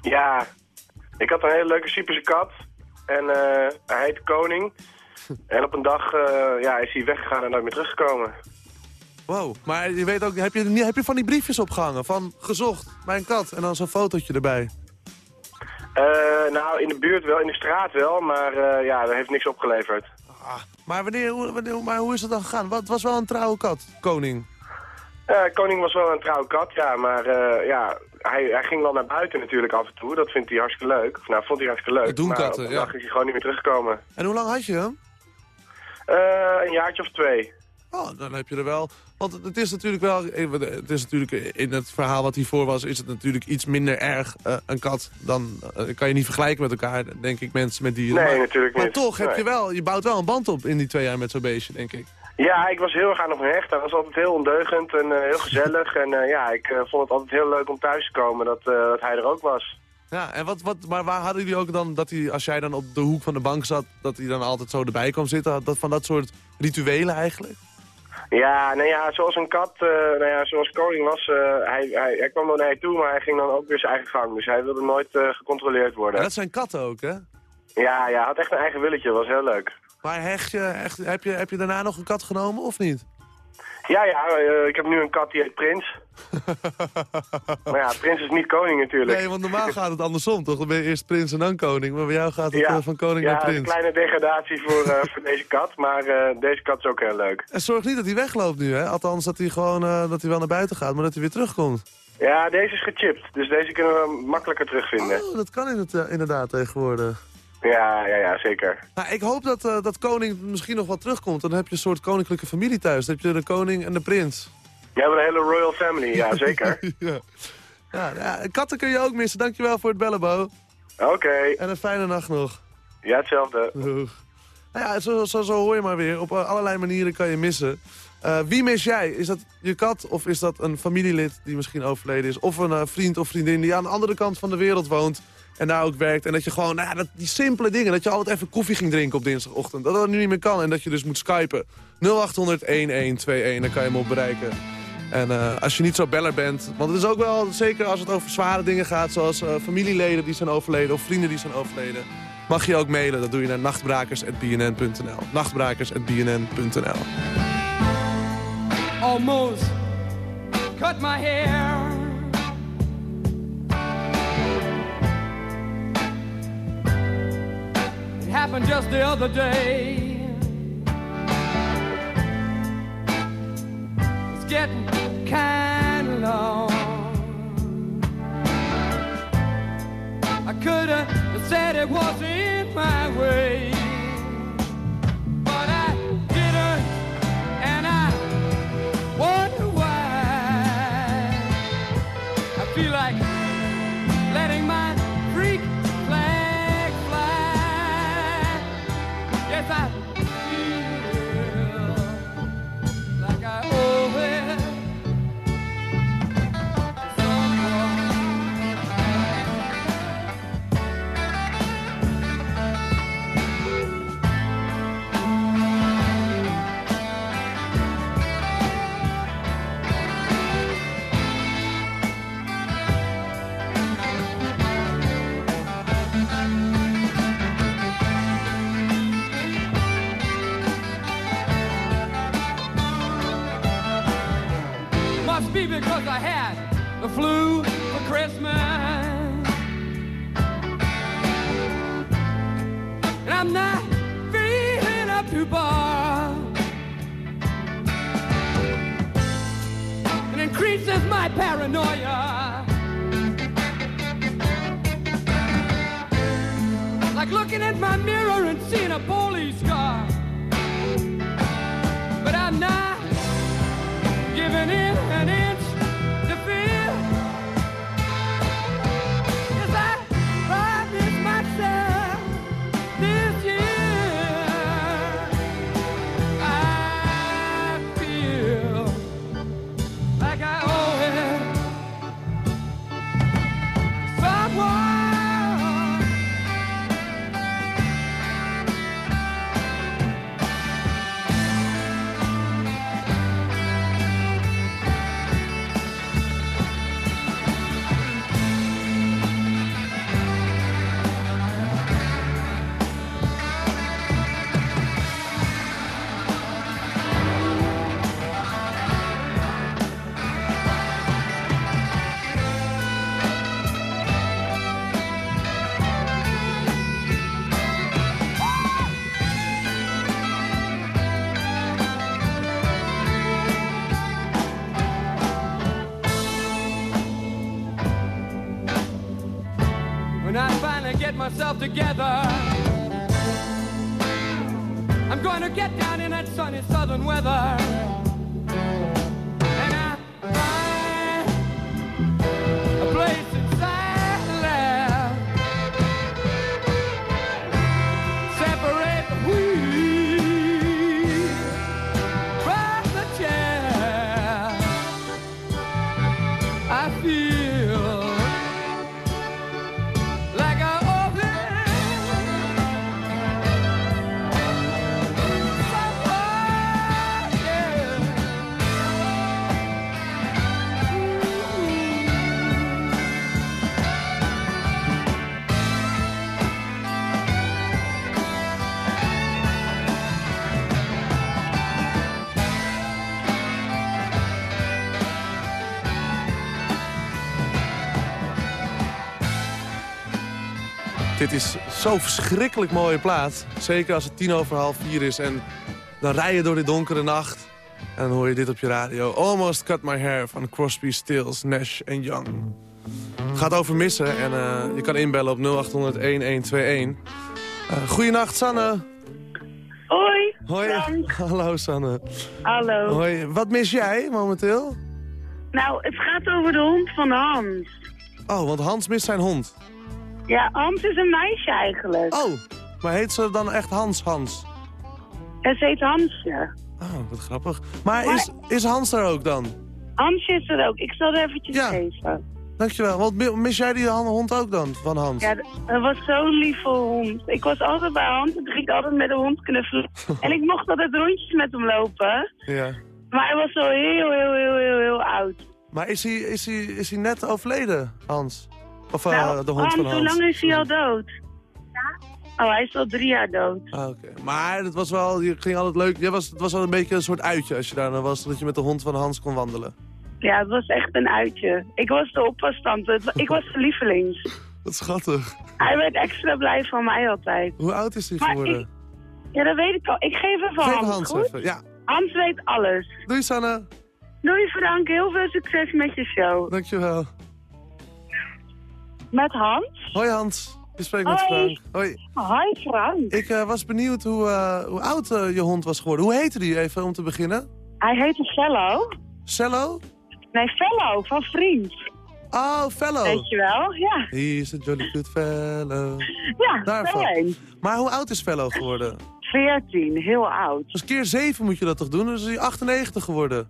Ja, ik had een hele leuke Cypische kat. En eh, hij heette Koning. En op een dag ja, is hij weggegaan en nooit meer teruggekomen. Wow, maar je weet ook, heb je, niet- heb je van die briefjes opgehangen? Van gezocht, mijn kat. En dan zo'n fotootje erbij. Eh, nou, in de buurt wel, in de straat wel, maar eh, ja, dat heeft niks opgeleverd. Maar, wanneer, hoe- wanneer, maar hoe is het dan gegaan? Wat het was wel een trouwe kat, koning. Eh, Koning was wel een trouwe kat, ja, maar ja, hij, hij ging wel naar buiten natuurlijk af en toe. Dat vindt hij hartstikke leuk. Of nou, vond hij hartstikke leuk. Dat doen maar katten, op een ja. dag is hij gewoon niet meer teruggekomen. En hoe lang had je hem? Een jaartje of twee. Oh, dan heb je er wel. Want het- is natuurlijk wel. eh, Het is natuurlijk in het verhaal wat hiervoor was, is het natuurlijk iets minder erg eh, een kat dan. eh, kan je niet vergelijken met elkaar, denk ik, mensen met dieren. Nee, maar, natuurlijk maar niet. toch heb Nee. je wel. Je bouwt wel een band op in die twee jaar met zo'n beestje, denk ik. Ja, ik was heel erg aan hem gehecht. Hij was altijd heel ondeugend en heel gezellig. en ja, ik vond het altijd heel leuk om thuis te komen dat, dat hij er ook was. Ja, en wat, wat, maar waar hadden jullie ook dan dat hij, als jij dan op de hoek van de bank zat, dat hij dan altijd zo erbij kwam zitten? Dat, van dat soort rituelen eigenlijk? Ja, nou ja, zoals een kat, eh, nou ja, zoals Koning was, eh, hij, hij, hij kwam dan naar je toe, maar hij ging dan ook weer zijn eigen gang. Dus hij wilde nooit eh, gecontroleerd worden. En dat zijn katten ook, hè? Ja, ja, hij had echt een eigen willetje, was heel leuk. Maar hecht je, echt, heb, je, heb je daarna nog een kat genomen of niet? Ja, ja, eh, ik heb nu een kat die heet Prins. maar ja, Prins is niet koning natuurlijk. Nee, want normaal gaat het andersom, toch? Dan ben je eerst prins en dan koning. Maar bij jou gaat het ja, eh, van koning ja, naar een prins. kleine degradatie voor, eh, voor deze kat, maar deze kat is ook heel leuk. En zorg niet dat hij wegloopt nu, hè? Althans, dat hij gewoon dat hij wel naar buiten gaat, maar dat hij weer terugkomt. Ja, deze is gechipt, dus deze kunnen we makkelijker terugvinden. Oh, dat kan inderdaad tegenwoordig. Ja, ja, ja, zeker. Nou, ik hoop dat, eh, dat koning misschien nog wel terugkomt. Dan heb je een soort koninklijke familie thuis. Dan heb je de koning en de prins. We hebben een hele royal family, ja, zeker. ja. Ja, ja, katten kun je ook missen. Dankjewel voor het bellen, Bo. Oké. En een fijne nacht nog. Ja, hetzelfde. Doeg. Nou ja, zo, zo, zo hoor je maar weer. Op eh, allerlei manieren kan je missen. Eh, wie mis jij? Is dat je kat of is dat een familielid die misschien overleden is? Of een vriend of vriendin die aan de andere kant van de wereld woont en daar ook werkt. En dat je gewoon, nou ja, dat, die simpele dingen, dat je altijd even koffie ging drinken op dinsdagochtend. Dat dat nu niet meer kan en dat je dus moet skypen. 0800-1121, dan kan je hem op bereiken. En eh, als je niet zo beller bent, want het is ook wel, zeker als het over zware dingen gaat... zoals eh, familieleden die zijn overleden of vrienden die zijn overleden... mag je ook mailen, dat doe je naar nachtbrakers.bnn.nl. Nachtbrakers.bnn.nl almost cut my hair. Happened just the other day. It's getting kind of long. I could have said it wasn't my way. Paranoia. Myself together. I'm going to get down in that sunny southern weather. Dit is zo'n verschrikkelijk mooie plaat. Zeker als het tien over half vier is en dan rij je door die donkere nacht. En dan hoor je dit op je radio. Almost Cut My Hair van Crosby, Stills, Nash en Young. Het gaat over missen en eh, je kan inbellen op 0800 1121. Uh, goeienacht, Sanne. Hoi. Hoi. Hallo, Sanne. Hallo. Hoi. Wat mis jij momenteel? Nou, het gaat over de hond van Hans. Oh, want Hans mist zijn hond. Ja, Hans is een meisje eigenlijk. Oh, maar heet ze dan echt Hans Hans? En ze heet Hansje. Oh, wat grappig. Maar, Is, is Hans er ook dan? Hansje is er ook. Ik zal er eventjes geven. Dankjewel. Want mi- mis jij die hond ook dan, van Hans? Ja, d- het was zo'n lieve hond. Ik was altijd bij Hans en toen ging ik altijd met de hond knuffelen. en ik mocht altijd rondjes met hem lopen. Ja. Maar hij was zo heel, heel, heel, heel, heel oud. Maar is hij, is, hij, is hij net overleden, Hans? Of eh, nou, de hond Hans, van hoe Hans? lang is hij al dood? Oh, hij is al drie jaar dood. Ah, oké. Maar het was wel, je ging altijd leuk. Jij was, het was wel een beetje een soort uitje als je daar dan was, dat je met de hond van Hans kon wandelen. Ja, het was echt een uitje. Ik was de oppasstand. Het- Ik was de lievelings. Wat schattig. Hij werd extra blij van mij altijd. Hoe oud is hij Maar geworden? ik- Ja, dat weet ik al. Ik geef even Geef Hans, Hans goed? even, ja. Hans weet alles. Doei Sanne. Doei Frank, heel veel succes met je show. Dankjewel. Met Hans? Hoi Hans. Je spreekt met Hoi. Frank. Hoi. Hoi Frank. Ik eh, was benieuwd hoe, eh, hoe oud eh, je hond was geworden. Hoe heette die even om te beginnen? Hij heette Fellow. Cello? Nee, Fellow, van Vriend. Oh, Fellow. Weet je wel? Ja. He's a jolly good fellow. Ja, Daarvan. Maar hoe oud is Fellow geworden? 14, heel oud. Dus keer 7 moet je dat toch doen? Dan is hij 98 geworden.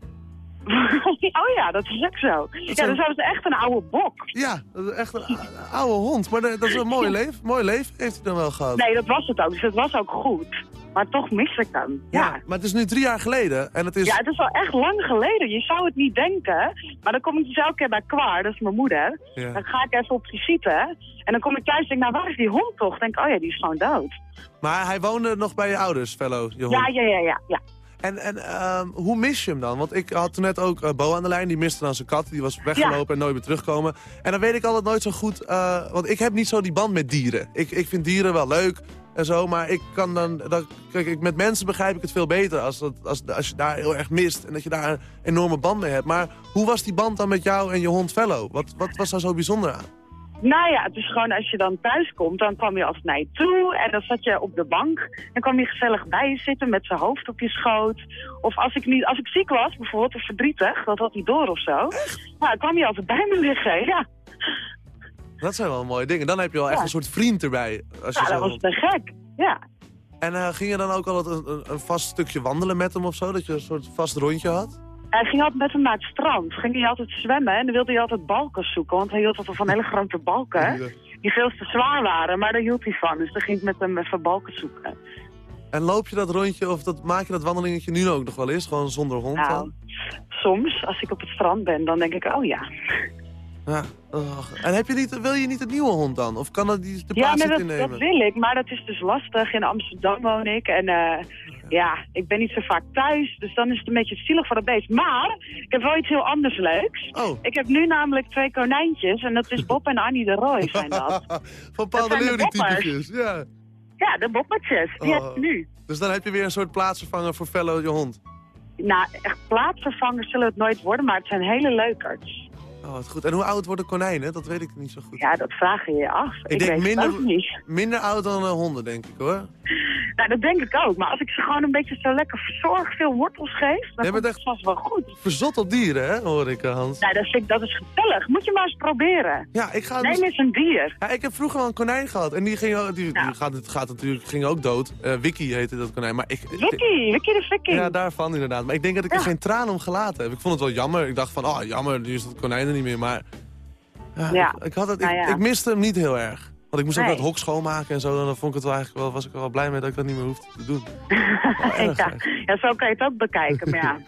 oh ja, dat is ook zo. Ja, zijn- dan zouden ze echt een oude bok. Ja, dat is echt een oude hond. Maar dat is een mooi leven. Mooi leven heeft hij dan wel gehad. Nee, dat was het ook. Dus het was ook goed. Maar toch mis ik hem. Ja. Maar het is nu drie jaar geleden. En het is... Ja, het is wel echt lang geleden. Je zou het niet denken. Maar dan kom ik dus elke keer bij Kwaar, dat is mijn moeder. Ja. Dan ga ik even op visite. En dan kom ik thuis en denk, nou waar is die hond toch? Dan denk ik, oh ja, die is gewoon dood. Maar hij woonde nog bij je ouders, Fellow, je hond. Ja, ja, ja, ja. ja. En, en ehm, hoe mis je hem dan? Want ik had toen net ook eh, Bo aan de lijn. Die miste dan zijn kat. Die was weggelopen en nooit meer terugkomen. En dan weet ik altijd nooit zo goed... eh, want ik heb niet zo die band met dieren. Ik, ik vind dieren wel leuk en zo. Maar ik kan dan... dan kijk, ik, met mensen begrijp ik het veel beter. Als, dat, als, als je daar heel erg mist. En dat je daar een enorme band mee hebt. Maar hoe was die band dan met jou en je hond Fellow? Wat, wat was daar zo bijzonder aan? Nou ja, het is gewoon als je dan thuis komt, dan kwam je altijd naar je toe. En dan zat je op de bank. Dan kwam je gezellig bij je zitten met zijn hoofd op je schoot. Of als ik, niet, als ik ziek was, bijvoorbeeld, of verdrietig, dat had hij door of zo. Nou, dan kwam je altijd bij me liggen, ja. Dat zijn wel mooie dingen. Dan heb je wel echt een soort vriend erbij. Als je Ja, zo... dat was te gek, ja. En eh, ging je dan ook altijd een, een, een vast stukje wandelen met hem of zo? Dat je een soort vast rondje had? Hij ging altijd met hem naar het strand. Ging hij altijd zwemmen en dan wilde hij altijd balken zoeken. Want hij hield altijd van hele grote balken. Die veel te zwaar waren, maar daar hield hij van. Dus dan ging ik met hem even balken zoeken. En loop je dat rondje of dat, maak je dat wandelingetje nu ook nog wel eens? Gewoon zonder hond Nou, soms, als ik op het strand ben, dan denk ik, oh ja. Ja. ugh. En heb je niet, wil je niet een nieuwe hond dan? Of kan dat die de Ja, plaats maar niet dat, innemen? dat wil ik, maar dat is dus lastig. In Amsterdam woon ik en eh, ja, ik ben niet zo vaak thuis. Dus dan is het een beetje zielig voor dat beest. Maar ik heb wel iets heel anders leuks. Oh. Ik heb nu namelijk twee konijntjes en dat is Bob en Annie de Roy zijn dat. Van Paul Dat de Leeuw, typetjes. Ja. Ja, de bobbertjes, die Oh. heb ik nu. Dus dan heb je weer een soort plaatsvervanger voor Fellow je hond. Nou, echt plaatsvervangers zullen het nooit worden, maar het zijn hele leukers. Oh, wat goed. En hoe oud worden konijnen? Dat weet ik niet zo goed. Ja, dat vraag je je af. Ik denk weet het minder- ook niet. Minder oud dan eh, honden, denk ik hoor. Nou, dat denk ik ook. Maar als ik ze gewoon een beetje zo lekker verzorgd veel wortels geef, dan bent het vast wel goed. Verzot op dieren, hè, hoor ik, Hans. Nou, dat, vind ik, dat is gezellig. Moet je maar eens proberen. Ja, ik ga... Neem eens een dier. Ja, ik heb vroeger wel een konijn gehad. En die, ging, die, die gaat, het gaat natuurlijk, ging ook dood. Eh Wiki heette dat konijn. Maar ik, Wiki, Wiki de Viking. Ja, daarvan inderdaad. Maar ik denk dat ik er geen traan om gelaten heb. Ik vond het wel jammer. Ik dacht van, oh jammer, nu is dat konijn er niet meer. Maar ja, Ja. Ik, ik had het, ik, Nou ja. ik miste hem niet heel erg. Want ik moest ook het hok schoonmaken en zo. En dan vond ik het wel eigenlijk wel, was ik er wel blij mee dat ik dat niet meer hoefde te doen. ja. ja, zo kan je het ook bekijken. Maar ja,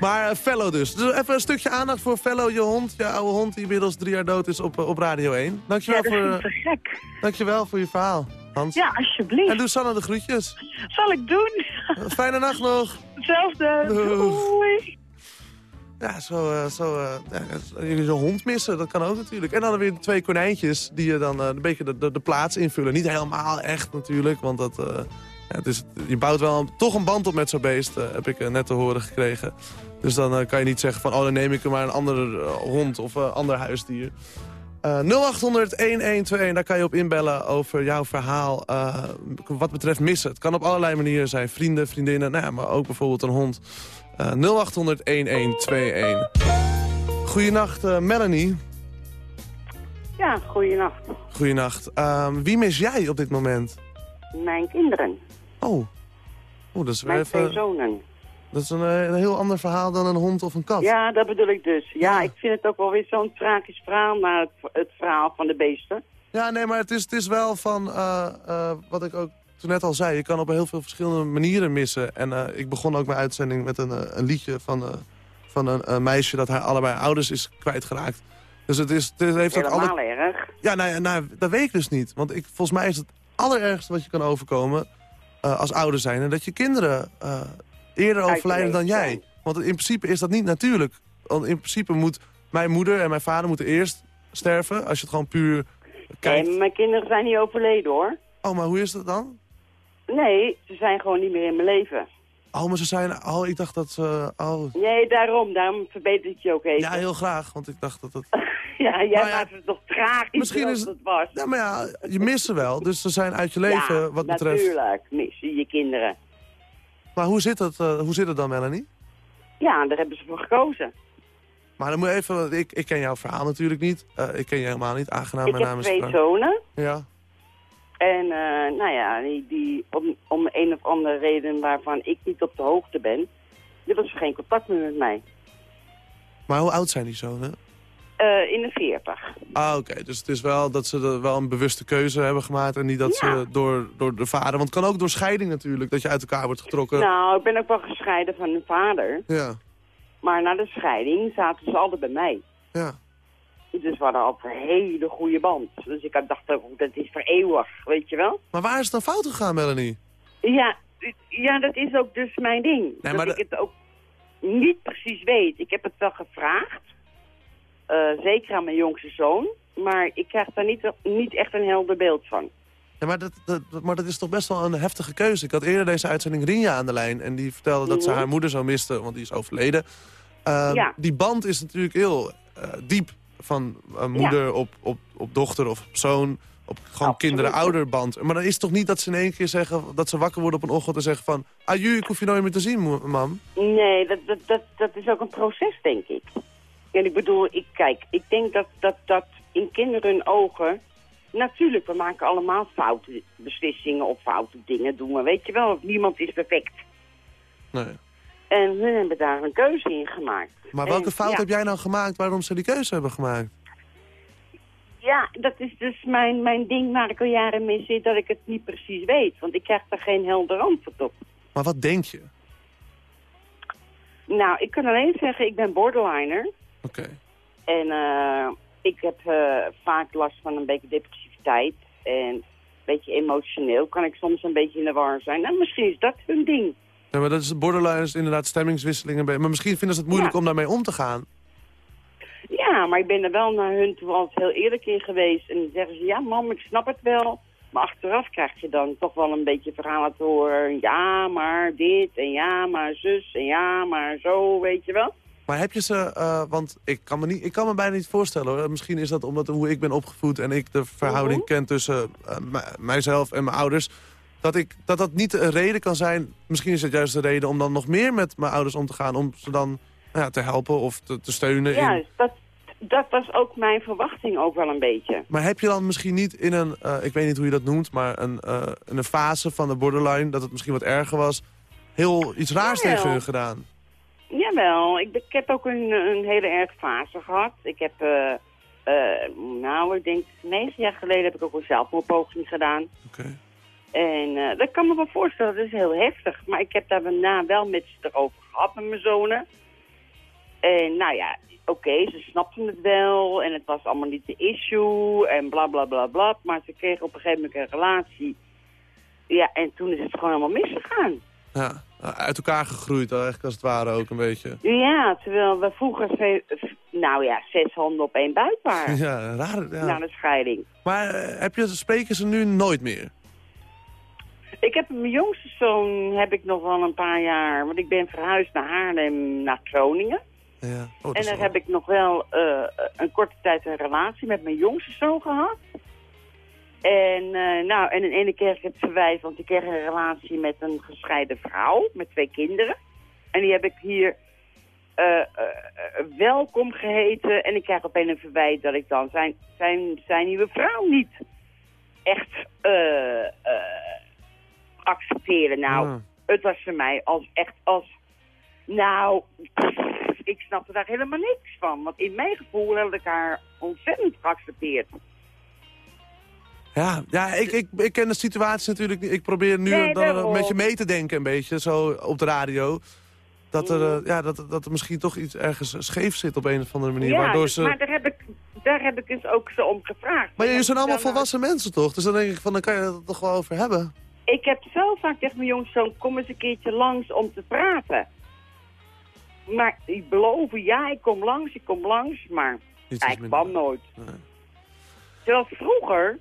Maar eh, Fellow dus. Dus even een stukje aandacht voor Fellow, je hond. Je oude hond die inmiddels drie jaar dood is op, eh, op Radio 1. ja Dankjewel, dat vind voor, te eh, gek. dankjewel voor je verhaal, Hans. Ja, alsjeblieft. En doe Sanne de groetjes. Zal ik doen. Fijne nacht nog. Hetzelfde. Doei. Ja, zo, eh, zo eh, ja, zo'n hond missen, dat kan ook natuurlijk. En dan weer twee konijntjes die je dan eh, een beetje de, de, de plaats invullen. Niet helemaal echt natuurlijk, want dat, het is, je bouwt wel toch een band op met zo'n beest, heb ik net te horen gekregen. Dus dan kan je niet zeggen van, oh dan neem ik maar een andere eh, hond of een ander huisdier. Eh 0800-1121, daar kan je op inbellen over jouw verhaal wat betreft missen. Het kan op allerlei manieren zijn, vrienden, vriendinnen, nou ja, maar ook bijvoorbeeld een hond. Eh 0800-1121. Goedenacht, eh, Melanie. Ja, goeienacht. Goedenacht. Ehm, wie mis jij op dit moment? Mijn kinderen. Oh, Oeh, dat is Mijn twee even... zonen. Dat is een, eh, een heel ander verhaal dan een hond of een kat. Ja, dat bedoel ik dus. Ja, ik vind het ook wel weer zo'n tragisch verhaal naar het, het verhaal van de beesten. Ja, nee, maar het is, het is wel van eh, wat ik ook toen net al zei. Je kan op heel veel verschillende manieren missen. En eh, ik begon ook mijn uitzending met een, eh, een liedje van, eh, van een meisje dat haar allebei ouders is kwijtgeraakt. Dus het, is, het heeft ook Helemaal alle... erg. Ja, nou, ja, nou, dat weet ik dus niet. Want ik, volgens mij is het allerergste wat je kan overkomen als ouder zijn... en dat je kinderen eerder overlijden dan jij. Want in principe is dat niet natuurlijk. Want in principe moet mijn moeder en mijn vader moeten eerst sterven... als je het gewoon puur kijkt. Nee, mijn kinderen zijn niet overleden hoor. Oh, maar hoe is dat dan? Nee, ze zijn gewoon niet meer in mijn leven. Oh, maar ze zijn... Oh, ik dacht dat ze... Oh. Nee, daarom. Daarom verbeter ik je ook even. Ja, heel graag, want ik dacht dat het... Ja, jij Nou ja, maakt het toch tragisch misschien als is het was. Ja, maar ja, je mist ze wel. Dus ze zijn uit je leven ja, wat betreft... natuurlijk. Mis je je kinderen. Maar hoe zit, het, eh, hoe zit het dan, Melanie? Ja, daar hebben ze voor gekozen. Maar dan moet je even... Ik, ik ken jouw verhaal natuurlijk niet. Eh, ik ken je helemaal niet. Aangenaam, ik mijn heb naam is twee zonen. Ja. En eh, nou ja, die, die om, om een of andere reden waarvan ik niet op de hoogte ben, willen ze geen contact meer met mij. Maar hoe oud zijn die zonen? Eh, in de 40. Ah, oké. Dus het is wel dat ze wel een bewuste keuze hebben gemaakt... en niet dat Ja. ze door, door de vader... Want het kan ook door scheiding natuurlijk, dat je uit elkaar wordt getrokken. Nou, ik ben ook wel gescheiden van hun vader. Ja, Maar na de scheiding zaten ze altijd bij mij. ja. Dus we hadden altijd een hele goede band. Dus ik had dacht, ook, dat is voor eeuwig, weet je wel? Maar waar is het dan fout gegaan, Melanie? Ja, ja, dat is ook dus mijn ding. Nee, dat ik het ook niet precies weet. Ik heb het wel gevraagd. Eh, zeker aan mijn jongste zoon. Maar ik krijg daar niet, niet echt een helder beeld van. Ja, maar, dat, dat, maar dat is toch best wel een heftige keuze. Ik had eerder deze uitzending Rinja aan de lijn... en die vertelde dat ze Mhm. haar moeder zo miste, want die is overleden. Ehm, Ja. Die band is natuurlijk heel eh, diep van eh, moeder op, op, op dochter of op zoon... op gewoon kinderen-ouderband. Maar dan is het toch niet dat ze in één keer zeggen... dat ze wakker worden op een ochtend en zeggen van... aju, ik hoef je nooit meer te zien, mam. Nee, dat, dat, dat, dat is ook een proces, denk ik. En ik bedoel, ik, kijk, ik denk dat, dat, dat in kinderen hun ogen... Natuurlijk, we maken allemaal foute beslissingen of foute dingen doen. Maar weet je wel, niemand is perfect. Nee. En hun hebben daar een keuze in gemaakt. Maar welke En, fout ja, heb jij nou gemaakt waarom ze die keuze hebben gemaakt? Ja, dat is dus mijn, mijn ding waar ik al jaren mee zit, dat ik het niet precies weet. Want ik krijg daar geen helder antwoord op. Maar wat denk je? Nou, ik kan alleen zeggen, ik ben borderliner. Oké. En eh, ik heb eh, vaak last van een beetje depressiviteit. En een beetje emotioneel kan ik soms een beetje in de war zijn. En misschien is dat hun ding. Ja, maar dat is borderline is inderdaad stemmingswisselingen. Maar misschien vinden ze het moeilijk Ja. om daarmee om te gaan. Ja, maar ik ben er wel naar hun toe altijd heel eerlijk in geweest. En dan zeggen ze, ja mam, ik snap het wel. Maar achteraf krijg je dan toch wel een beetje verhalen te horen. Ja, maar dit en ja, maar zus en ja, maar zo, weet je wel. Maar heb je ze, eh, want ik kan, me niet, ik kan me bijna niet voorstellen hoor. Misschien is dat omdat hoe ik ben opgevoed en ik de verhouding Mhm. ken tussen eh, mij- mijzelf en mijn ouders. Dat, ik, dat dat niet een reden kan zijn. Misschien is het juist de reden om dan nog meer met mijn ouders om te gaan. Om ze dan nou ja, te helpen of te, te steunen. In. Juist, dat, dat was ook mijn verwachting ook wel een beetje. Maar heb je dan misschien niet in een, eh, ik weet niet hoe je dat noemt, maar een, eh, in een fase van de borderline, dat het misschien wat erger was, heel iets raars Jawel. tegen hun gedaan? Jawel, ik, ik heb ook een, een hele erg fase gehad. Ik heb, eh, nou, ik denk negen jaar geleden heb ik ook een zelfmoordpoging gedaan. Oké. En eh, dat kan me wel voorstellen, dat is heel heftig. Maar ik heb daar daarna wel met ze erover gehad met mijn zonen. En nou ja, oké, ze snapten het wel en het was allemaal niet de issue en bla bla bla bla. Maar ze kregen op een gegeven moment een relatie. Ja, en toen is het gewoon allemaal misgegaan. Ja, uit elkaar gegroeid eigenlijk als het ware ook een beetje. Ja, terwijl we vroeger, nou ja, zes handen op één buik waren. Ja, raar. Ja. Na de scheiding. Maar eh, heb je, spreken ze nu nooit meer? Ik heb mijn jongste zoon heb ik nog wel een paar jaar, want ik ben verhuisd naar Haarlem, naar Groningen. Ja. Oh, en daar wel- heb ik nog wel eh, een korte tijd een relatie met mijn jongste zoon gehad. En, eh, nou, en in ene kreeg ik het verwijt, want ik kreeg een relatie met een gescheiden vrouw, met twee kinderen. En die heb ik hier eh, welkom geheten. En ik krijg opeens een verwijt dat ik dan zijn, zijn, zijn nieuwe vrouw niet echt eh, eh, accepteerde. Nou, Ah. het was voor mij als echt als... Nou, pff, ik snapte daar helemaal niks van. Want in mijn gevoel had ik haar ontzettend geaccepteerd. Ja, ja ik, ik, ik ken de situatie natuurlijk niet. Ik probeer nu Nee, dan, eh, daarom. met je mee te denken een beetje, zo op de radio. Dat er, Mhm. eh, ja, dat, dat er misschien toch iets ergens scheef zit op een of andere manier. ja, waardoor ze... maar daar heb, ik, daar heb ik dus ook zo om gevraagd. Maar jullie zijn allemaal eh, volwassen mensen toch? Dus dan denk ik van, dan kan je het toch wel over hebben. Ik heb zo vaak tegen mijn jongzoon, kom eens een keertje langs om te praten. Maar ik beloof, ja, ik kom langs, ik kom langs, maar Iets hij minder. kwam nooit. Terwijl vroeger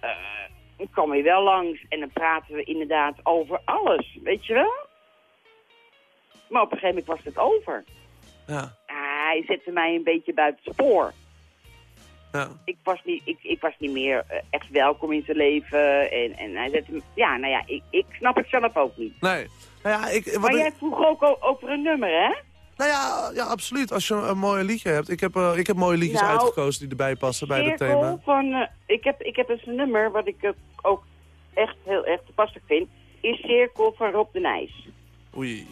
eh, kwam hij wel langs en dan praten we inderdaad over alles, weet je wel? Maar op een gegeven moment was het over. Ja, hij zette mij een beetje buiten het spoor. Ja. Ik was niet, ik, ik was niet meer eh, echt welkom in zijn leven. En, en hij zette me, ja, nou ja, ik, ik snap het zelf ook niet. Nee. Nou ja, ik, wat Maar jij vroeg ook over een nummer, hè? Nou ja, ja, absoluut. Als je een mooi liedje hebt. Ik heb, eh, ik heb mooie liedjes Nou, uitgekozen die erbij passen bij het Cirkel thema. Van, eh, ik, heb, ik heb dus een nummer wat ik ook echt heel erg toepasselijk vind. Is Cirkel van Rob de Nijs. Oei.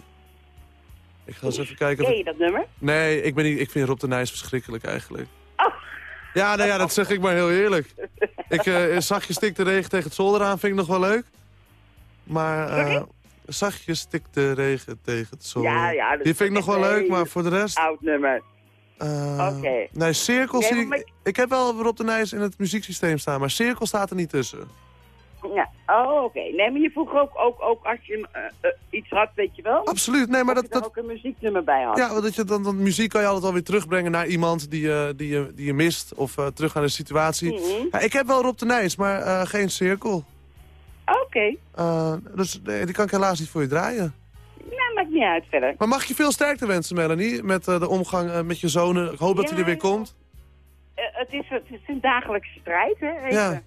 Ik ga eens even kijken. Ken je dat nummer? Nee, ik, ben niet, ik vind Rob de Nijs verschrikkelijk eigenlijk. Ja, nou ja, dat zeg ik maar heel eerlijk. Ik, eh zachtjes stik de regen tegen het zolder aan vind ik nog wel leuk. Maar eh zachtjes stik de regen tegen het zolder. Ja, Die vind ik nog wel leuk, maar voor de rest... Oud nummer. eh, Oké. Nee, cirkel Nee, zie maar ik... Ik heb wel Rob de Nijs in het muzieksysteem staan, maar cirkel staat er niet tussen. Ja, oh, oké. Nee, maar je vroeg ook, ook, ook als je eh, eh, iets had, weet je wel? Absoluut, nee, maar dat... je dat ook een muzieknummer bij had. ja, want dat je dan, dan muziek kan je altijd alweer terugbrengen naar iemand die, je die, je, die je mist. Of eh, terug naar de situatie. Mhm. ja, ik heb wel Rob de Nijs, maar geen cirkel. Oké. Dus nee, die kan ik helaas niet voor je draaien. Nou, maakt niet uit verder. Maar mag je veel sterkte wensen, Melanie? Met de omgang met je zonen. Ik hoop dat hij er weer komt. Het, is, het is een dagelijkse strijd, hè? even. Ja.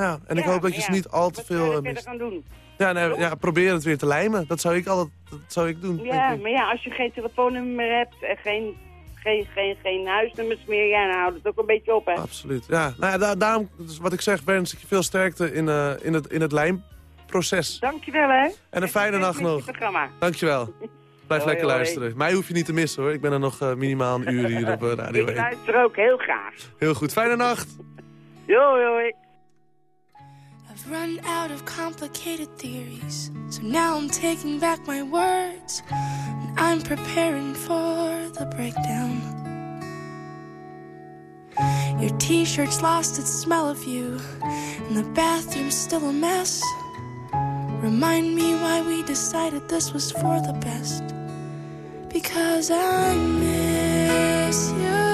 Ja. En ik hoop dat je ze niet al te Wat veel je eh, verder mist. gaan doen? Ja, nee, ja, probeer het weer te lijmen. Dat zou ik altijd dat zou ik doen. Ja, ik. maar ja, als je geen telefoonnummer meer hebt en geen, geen, geen, geen huisnummers meer, ja, dan houdt het ook een beetje op, hè? Absoluut. Ja, nou ja, da- daarom, dus wat ik zeg, wens ik je veel sterkte in, eh, in, het, in het lijmproces. Dankjewel, hè? En een fijne nacht nog. programma. Dankjewel. Blijf Hoi, lekker hoi. luisteren. Mij hoef je niet te missen hoor. Ik ben er nog eh, minimaal een uur hier op eh, Radio Ik 1. luister ook heel graag. Heel goed. Fijne nacht. Hoi, hoi. I've run out of complicated theories, so now I'm taking back my words. And I'm preparing for the breakdown. Your t shirt's lost its smell of you, and the bathroom's still a mess. Remind me why we decided this was for the best. Because I miss your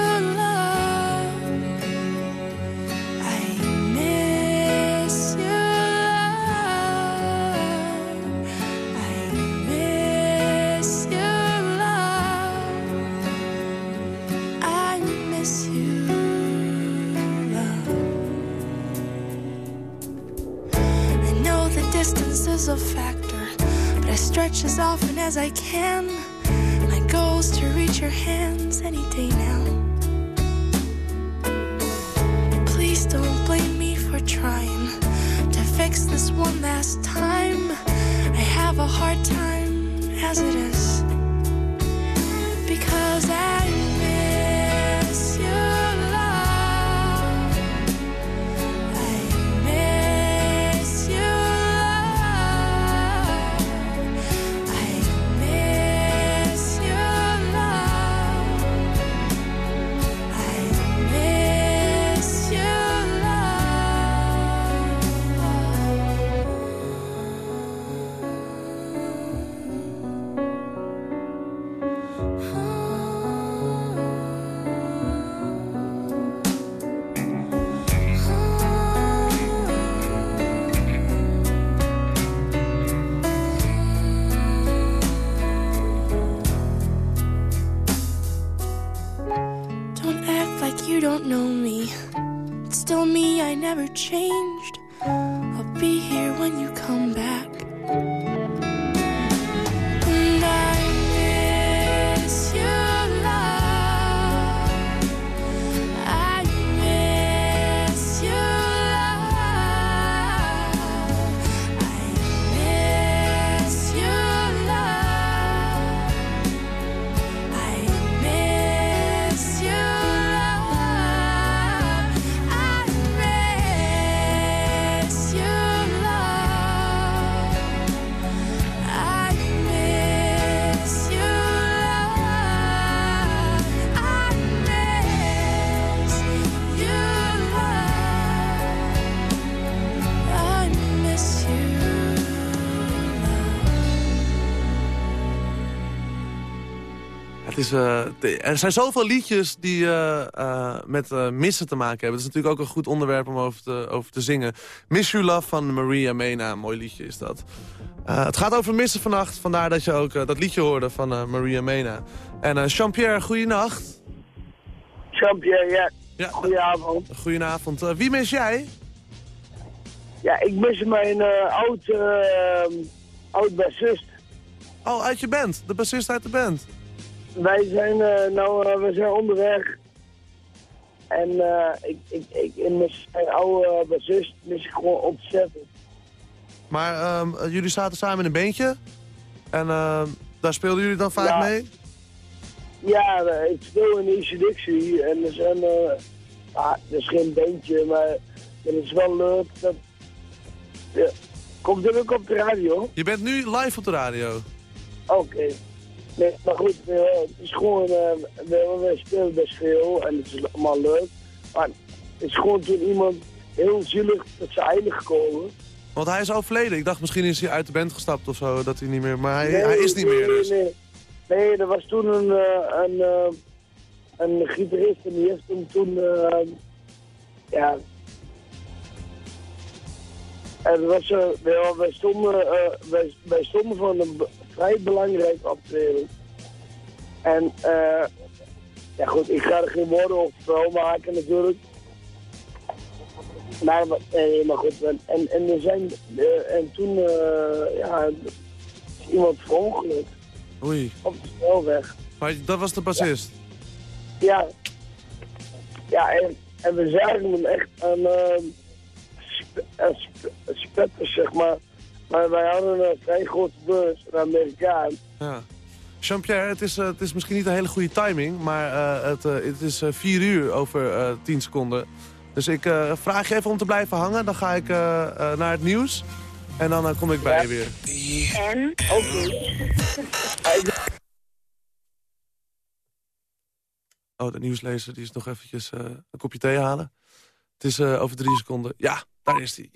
as often as I can. My goal is to reach your hands de- er zijn zoveel liedjes die eh, eh, met eh, missen te maken hebben. Het is natuurlijk ook een goed onderwerp om over te, over te zingen. Miss You Love van Maria Mena. Mooi liedje is dat. Eh, het gaat over missen vannacht. Vandaar dat je ook eh, dat liedje hoorde van eh, Maria Mena. En eh, Jean-Pierre, goeienacht. Jean-Pierre, ja. Ja. Goedenavond. Goedenavond. Eh, wie mis jij? Ja, ik mis mijn eh, oud, eh, oud bassist. Oh, uit je band. De bassist uit de band. Wij zijn, eh, nou, eh, we zijn onderweg. En eh, ik, ik, ik, in mijn mijn oude bassist mis ik gewoon ontzettend. Maar ehm, eh, jullie zaten samen in een beentje. En ehm, daar speelden jullie dan vaak Ja. mee? Ja, ik speel in Easy Dixie en er zijn, ah, dat is geen bandje, maar het is wel leuk. Dat, ja. Komt dit ook op de radio? Je bent nu live op de radio. Oké. Nee, maar goed, eh, het is gewoon, eh, we, we spelen best veel en het is allemaal leuk. Maar het is gewoon toen iemand heel zielig tot zijn einde gekomen. Want hij is overleden. Ik dacht misschien is hij uit de band gestapt of zo. Dat hij niet meer... Maar hij, Nee, hij is niet nee, meer dus. Nee, er was toen een, eh, een, eh, een gitarist en die heeft hem toen, eh, ja... En was, wij, stonden, eh, wij, wij stonden een be- vrij belangrijk optreden. En, eh ja goed, ik ga er geen woorden op vuil maken natuurlijk. Maar, nee, maar goed, en, en, en er zijn, eh, en toen, eh, ja, is iemand verongelukt Oei. op de snelweg. Maar dat was de bassist. Ja, ja en, en we zagen hem echt aan, eh, spe, aan spe- spetters, zeg maar. Maar wij hadden een vrij grote bus, een Amerikaan. Ja. Jean-Pierre, het, is, eh, het is misschien niet een hele goede timing, maar eh, het, eh, het is vier uur over eh 10 seconden. Dus ik eh, vraag je even om te blijven hangen. Dan ga ik naar het nieuws. En dan kom ik bij je weer. En? Oké. Oh, de nieuwslezer die is nog eventjes eh, een kopje thee halen. Het is eh, over drie seconden. Ja, daar is hij.